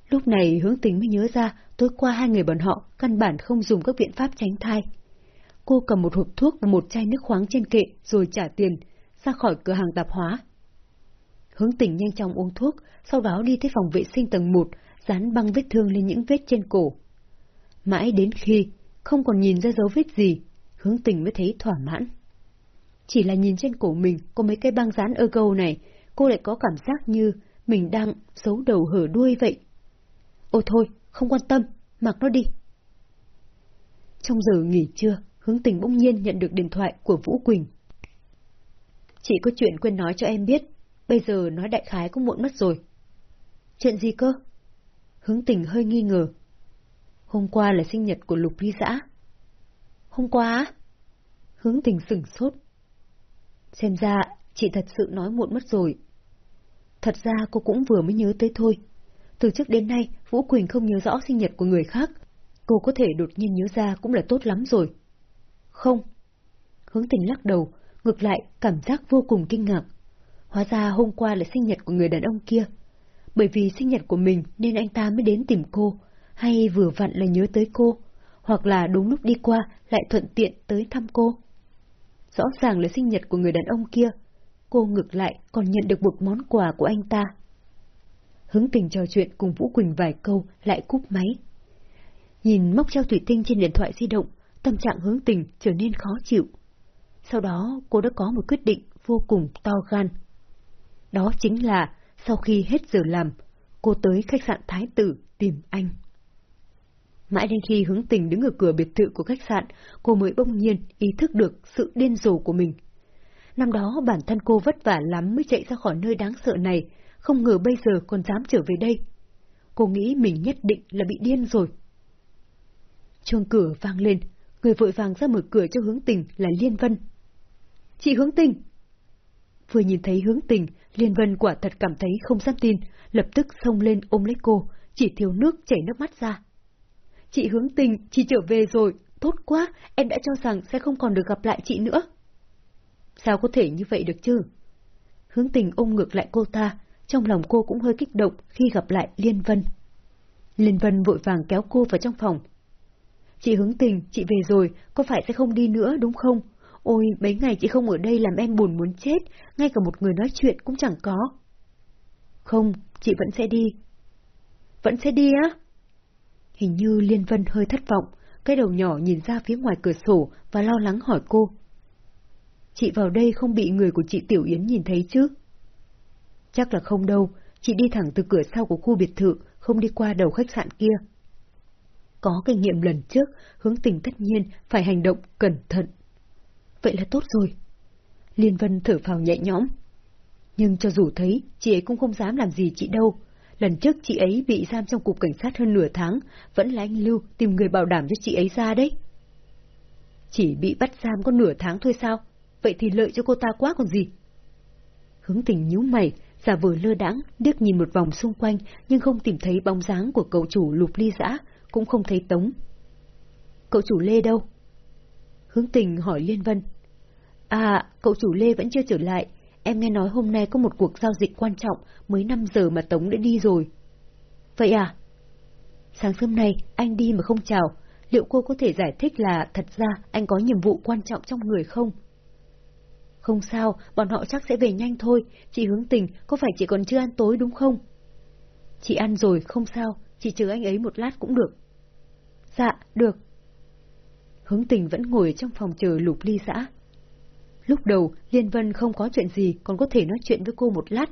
Lúc này hướng tính mới nhớ ra tối qua hai người bọn họ căn bản không dùng các biện pháp tránh thai. Cô cầm một hộp thuốc và một chai nước khoáng trên kệ rồi trả tiền, ra khỏi cửa hàng tạp hóa. Hướng tình nhanh chóng uống thuốc, sau đó đi tới phòng vệ sinh tầng 1, dán băng vết thương lên những vết trên cổ. Mãi đến khi không còn nhìn ra dấu vết gì, hướng tình mới thấy thỏa mãn. Chỉ là nhìn trên cổ mình có mấy cây băng dán ơ câu này, cô lại có cảm giác như mình đang giấu đầu hở đuôi vậy. Ôi thôi, không quan tâm, mặc nó đi. Trong giờ nghỉ trưa, hướng tình bỗng nhiên nhận được điện thoại của Vũ Quỳnh. Chị có chuyện quên nói cho em biết, bây giờ nói đại khái cũng muộn mất rồi. Chuyện gì cơ? Hướng tình hơi nghi ngờ. Hôm qua là sinh nhật của Lục Ly Giã. Hôm qua Hướng tình sửng sốt. Xem ra, chị thật sự nói muộn mất rồi. Thật ra cô cũng vừa mới nhớ tới thôi. Từ trước đến nay, Vũ Quỳnh không nhớ rõ sinh nhật của người khác. Cô có thể đột nhiên nhớ ra cũng là tốt lắm rồi. Không. Hướng tình lắc đầu, ngược lại cảm giác vô cùng kinh ngạc. Hóa ra hôm qua là sinh nhật của người đàn ông kia. Bởi vì sinh nhật của mình nên anh ta mới đến tìm cô, hay vừa vặn là nhớ tới cô, hoặc là đúng lúc đi qua lại thuận tiện tới thăm cô. Rõ ràng là sinh nhật của người đàn ông kia, cô ngược lại còn nhận được một món quà của anh ta. Hướng tình trò chuyện cùng Vũ Quỳnh vài câu lại cúp máy. Nhìn móc treo thủy tinh trên điện thoại di động, tâm trạng hướng tình trở nên khó chịu. Sau đó cô đã có một quyết định vô cùng to gan. Đó chính là sau khi hết giờ làm, cô tới khách sạn Thái Tử tìm anh. Mãi đến khi hướng tình đứng ở cửa biệt thự của khách sạn, cô mới bỗng nhiên ý thức được sự điên rồ của mình. Năm đó bản thân cô vất vả lắm mới chạy ra khỏi nơi đáng sợ này, không ngờ bây giờ còn dám trở về đây. Cô nghĩ mình nhất định là bị điên rồi. Chuông cửa vang lên, người vội vàng ra mở cửa cho hướng tình là Liên Vân. Chị hướng tình! Vừa nhìn thấy hướng tình, Liên Vân quả thật cảm thấy không dám tin, lập tức xông lên ôm lấy cô, chỉ thiếu nước chảy nước mắt ra. Chị hướng tình, chị trở về rồi, tốt quá, em đã cho rằng sẽ không còn được gặp lại chị nữa. Sao có thể như vậy được chứ? Hướng tình ôm ngược lại cô ta, trong lòng cô cũng hơi kích động khi gặp lại Liên Vân. Liên Vân vội vàng kéo cô vào trong phòng. Chị hướng tình, chị về rồi, có phải sẽ không đi nữa đúng không? Ôi, mấy ngày chị không ở đây làm em buồn muốn chết, ngay cả một người nói chuyện cũng chẳng có. Không, chị vẫn sẽ đi. Vẫn sẽ đi á? Hình như Liên Vân hơi thất vọng, cái đầu nhỏ nhìn ra phía ngoài cửa sổ và lo lắng hỏi cô. Chị vào đây không bị người của chị Tiểu Yến nhìn thấy chứ? Chắc là không đâu, chị đi thẳng từ cửa sau của khu biệt thự, không đi qua đầu khách sạn kia. Có kinh nghiệm lần trước, hướng tình tất nhiên phải hành động cẩn thận. Vậy là tốt rồi. Liên Vân thở phào nhẹ nhõm. Nhưng cho dù thấy, chị ấy cũng không dám làm gì chị đâu. Lần trước chị ấy bị giam trong cục cảnh sát hơn nửa tháng, vẫn là anh Lưu tìm người bảo đảm cho chị ấy ra đấy. Chỉ bị bắt giam có nửa tháng thôi sao? Vậy thì lợi cho cô ta quá còn gì? Hướng tình nhíu mày, giả vờ lơ đãng, điếc nhìn một vòng xung quanh nhưng không tìm thấy bóng dáng của cậu chủ lục ly giã, cũng không thấy tống. Cậu chủ Lê đâu? Hướng tình hỏi Liên Vân. À, cậu chủ Lê vẫn chưa trở lại, em nghe nói hôm nay có một cuộc giao dịch quan trọng, mới 5 giờ mà Tống đã đi rồi. Vậy à? Sáng sớm nay, anh đi mà không chào, liệu cô có thể giải thích là thật ra anh có nhiệm vụ quan trọng trong người không? Không sao, bọn họ chắc sẽ về nhanh thôi, chị hướng tình, có phải chị còn chưa ăn tối đúng không? Chị ăn rồi, không sao, chị chờ anh ấy một lát cũng được. Dạ, được. Hướng tình vẫn ngồi trong phòng chờ lục ly xã. Lúc đầu, Liên Vân không có chuyện gì còn có thể nói chuyện với cô một lát.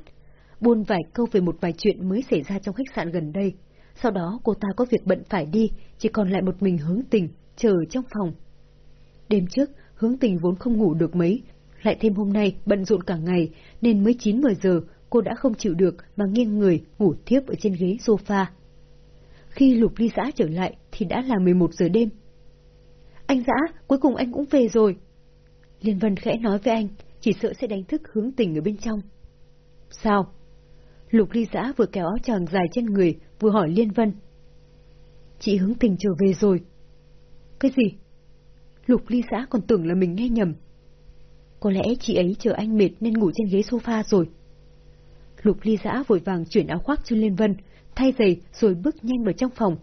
Buôn vài câu về một vài chuyện mới xảy ra trong khách sạn gần đây. Sau đó cô ta có việc bận phải đi, chỉ còn lại một mình hướng tình, chờ trong phòng. Đêm trước, hướng tình vốn không ngủ được mấy, lại thêm hôm nay bận rộn cả ngày, nên mới 9-10 giờ cô đã không chịu được mà nghiêng người ngủ thiếp ở trên ghế sofa. Khi Lục Ly Giã trở lại thì đã là 11 giờ đêm. Anh Giã, cuối cùng anh cũng về rồi. Liên Vân khẽ nói với anh, chỉ sợ sẽ đánh thức hướng tình ở bên trong. Sao? Lục Ly Giã vừa kéo áo tràng dài trên người, vừa hỏi Liên Vân. Chị hướng tình trở về rồi. Cái gì? Lục Ly Giã còn tưởng là mình nghe nhầm. Có lẽ chị ấy chờ anh mệt nên ngủ trên ghế sofa rồi. Lục Ly Giã vội vàng chuyển áo khoác cho Liên Vân, thay giày rồi bước nhanh vào trong phòng.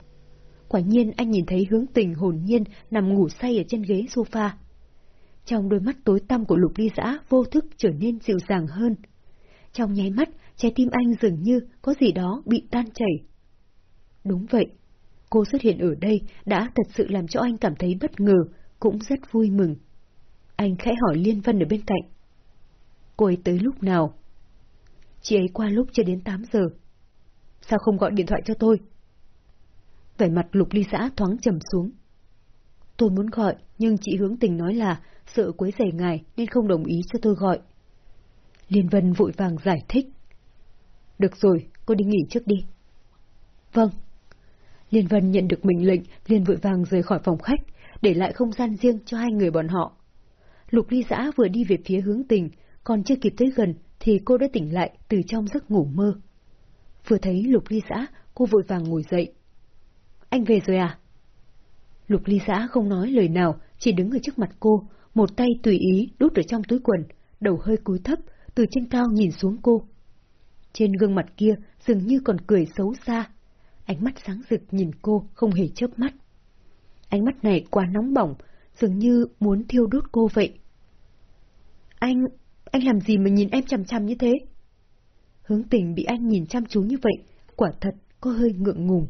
Quả nhiên anh nhìn thấy hướng tình hồn nhiên nằm ngủ say ở trên ghế sofa. Trong đôi mắt tối tăm của lục ly giã vô thức trở nên dịu dàng hơn. Trong nháy mắt, trái tim anh dường như có gì đó bị tan chảy. Đúng vậy, Cô xuất hiện ở đây đã thật sự làm cho anh cảm thấy bất ngờ, cũng rất vui mừng. Anh khẽ hỏi Liên Vân ở bên cạnh. Cô ấy tới lúc nào? Chị ấy qua lúc chưa đến 8 giờ. Sao không gọi điện thoại cho tôi? Vẻ mặt lục ly xã thoáng trầm xuống. Tôi muốn gọi, nhưng chị hướng tình nói là sợ quấy rầy ngài nên không đồng ý cho tôi gọi. Liên Vân vội vàng giải thích. Được rồi, cô đi nghỉ trước đi. Vâng. Liên Vân nhận được mệnh lệnh, liền vội vàng rời khỏi phòng khách, để lại không gian riêng cho hai người bọn họ. Lục ly giã vừa đi về phía hướng tình, còn chưa kịp tới gần thì cô đã tỉnh lại từ trong giấc ngủ mơ. Vừa thấy lục ly giã, cô vội vàng ngồi dậy. Anh về rồi à? Lục ly giã không nói lời nào, chỉ đứng ở trước mặt cô, một tay tùy ý đút ở trong túi quần, đầu hơi cúi thấp, từ trên cao nhìn xuống cô. Trên gương mặt kia dường như còn cười xấu xa. Ánh mắt sáng rực nhìn cô không hề chớp mắt. Ánh mắt này quá nóng bỏng, dường như muốn thiêu đốt cô vậy. Anh, anh làm gì mà nhìn em chằm chằm như thế? Hướng tình bị anh nhìn chăm chú như vậy, quả thật có hơi ngượng ngùng.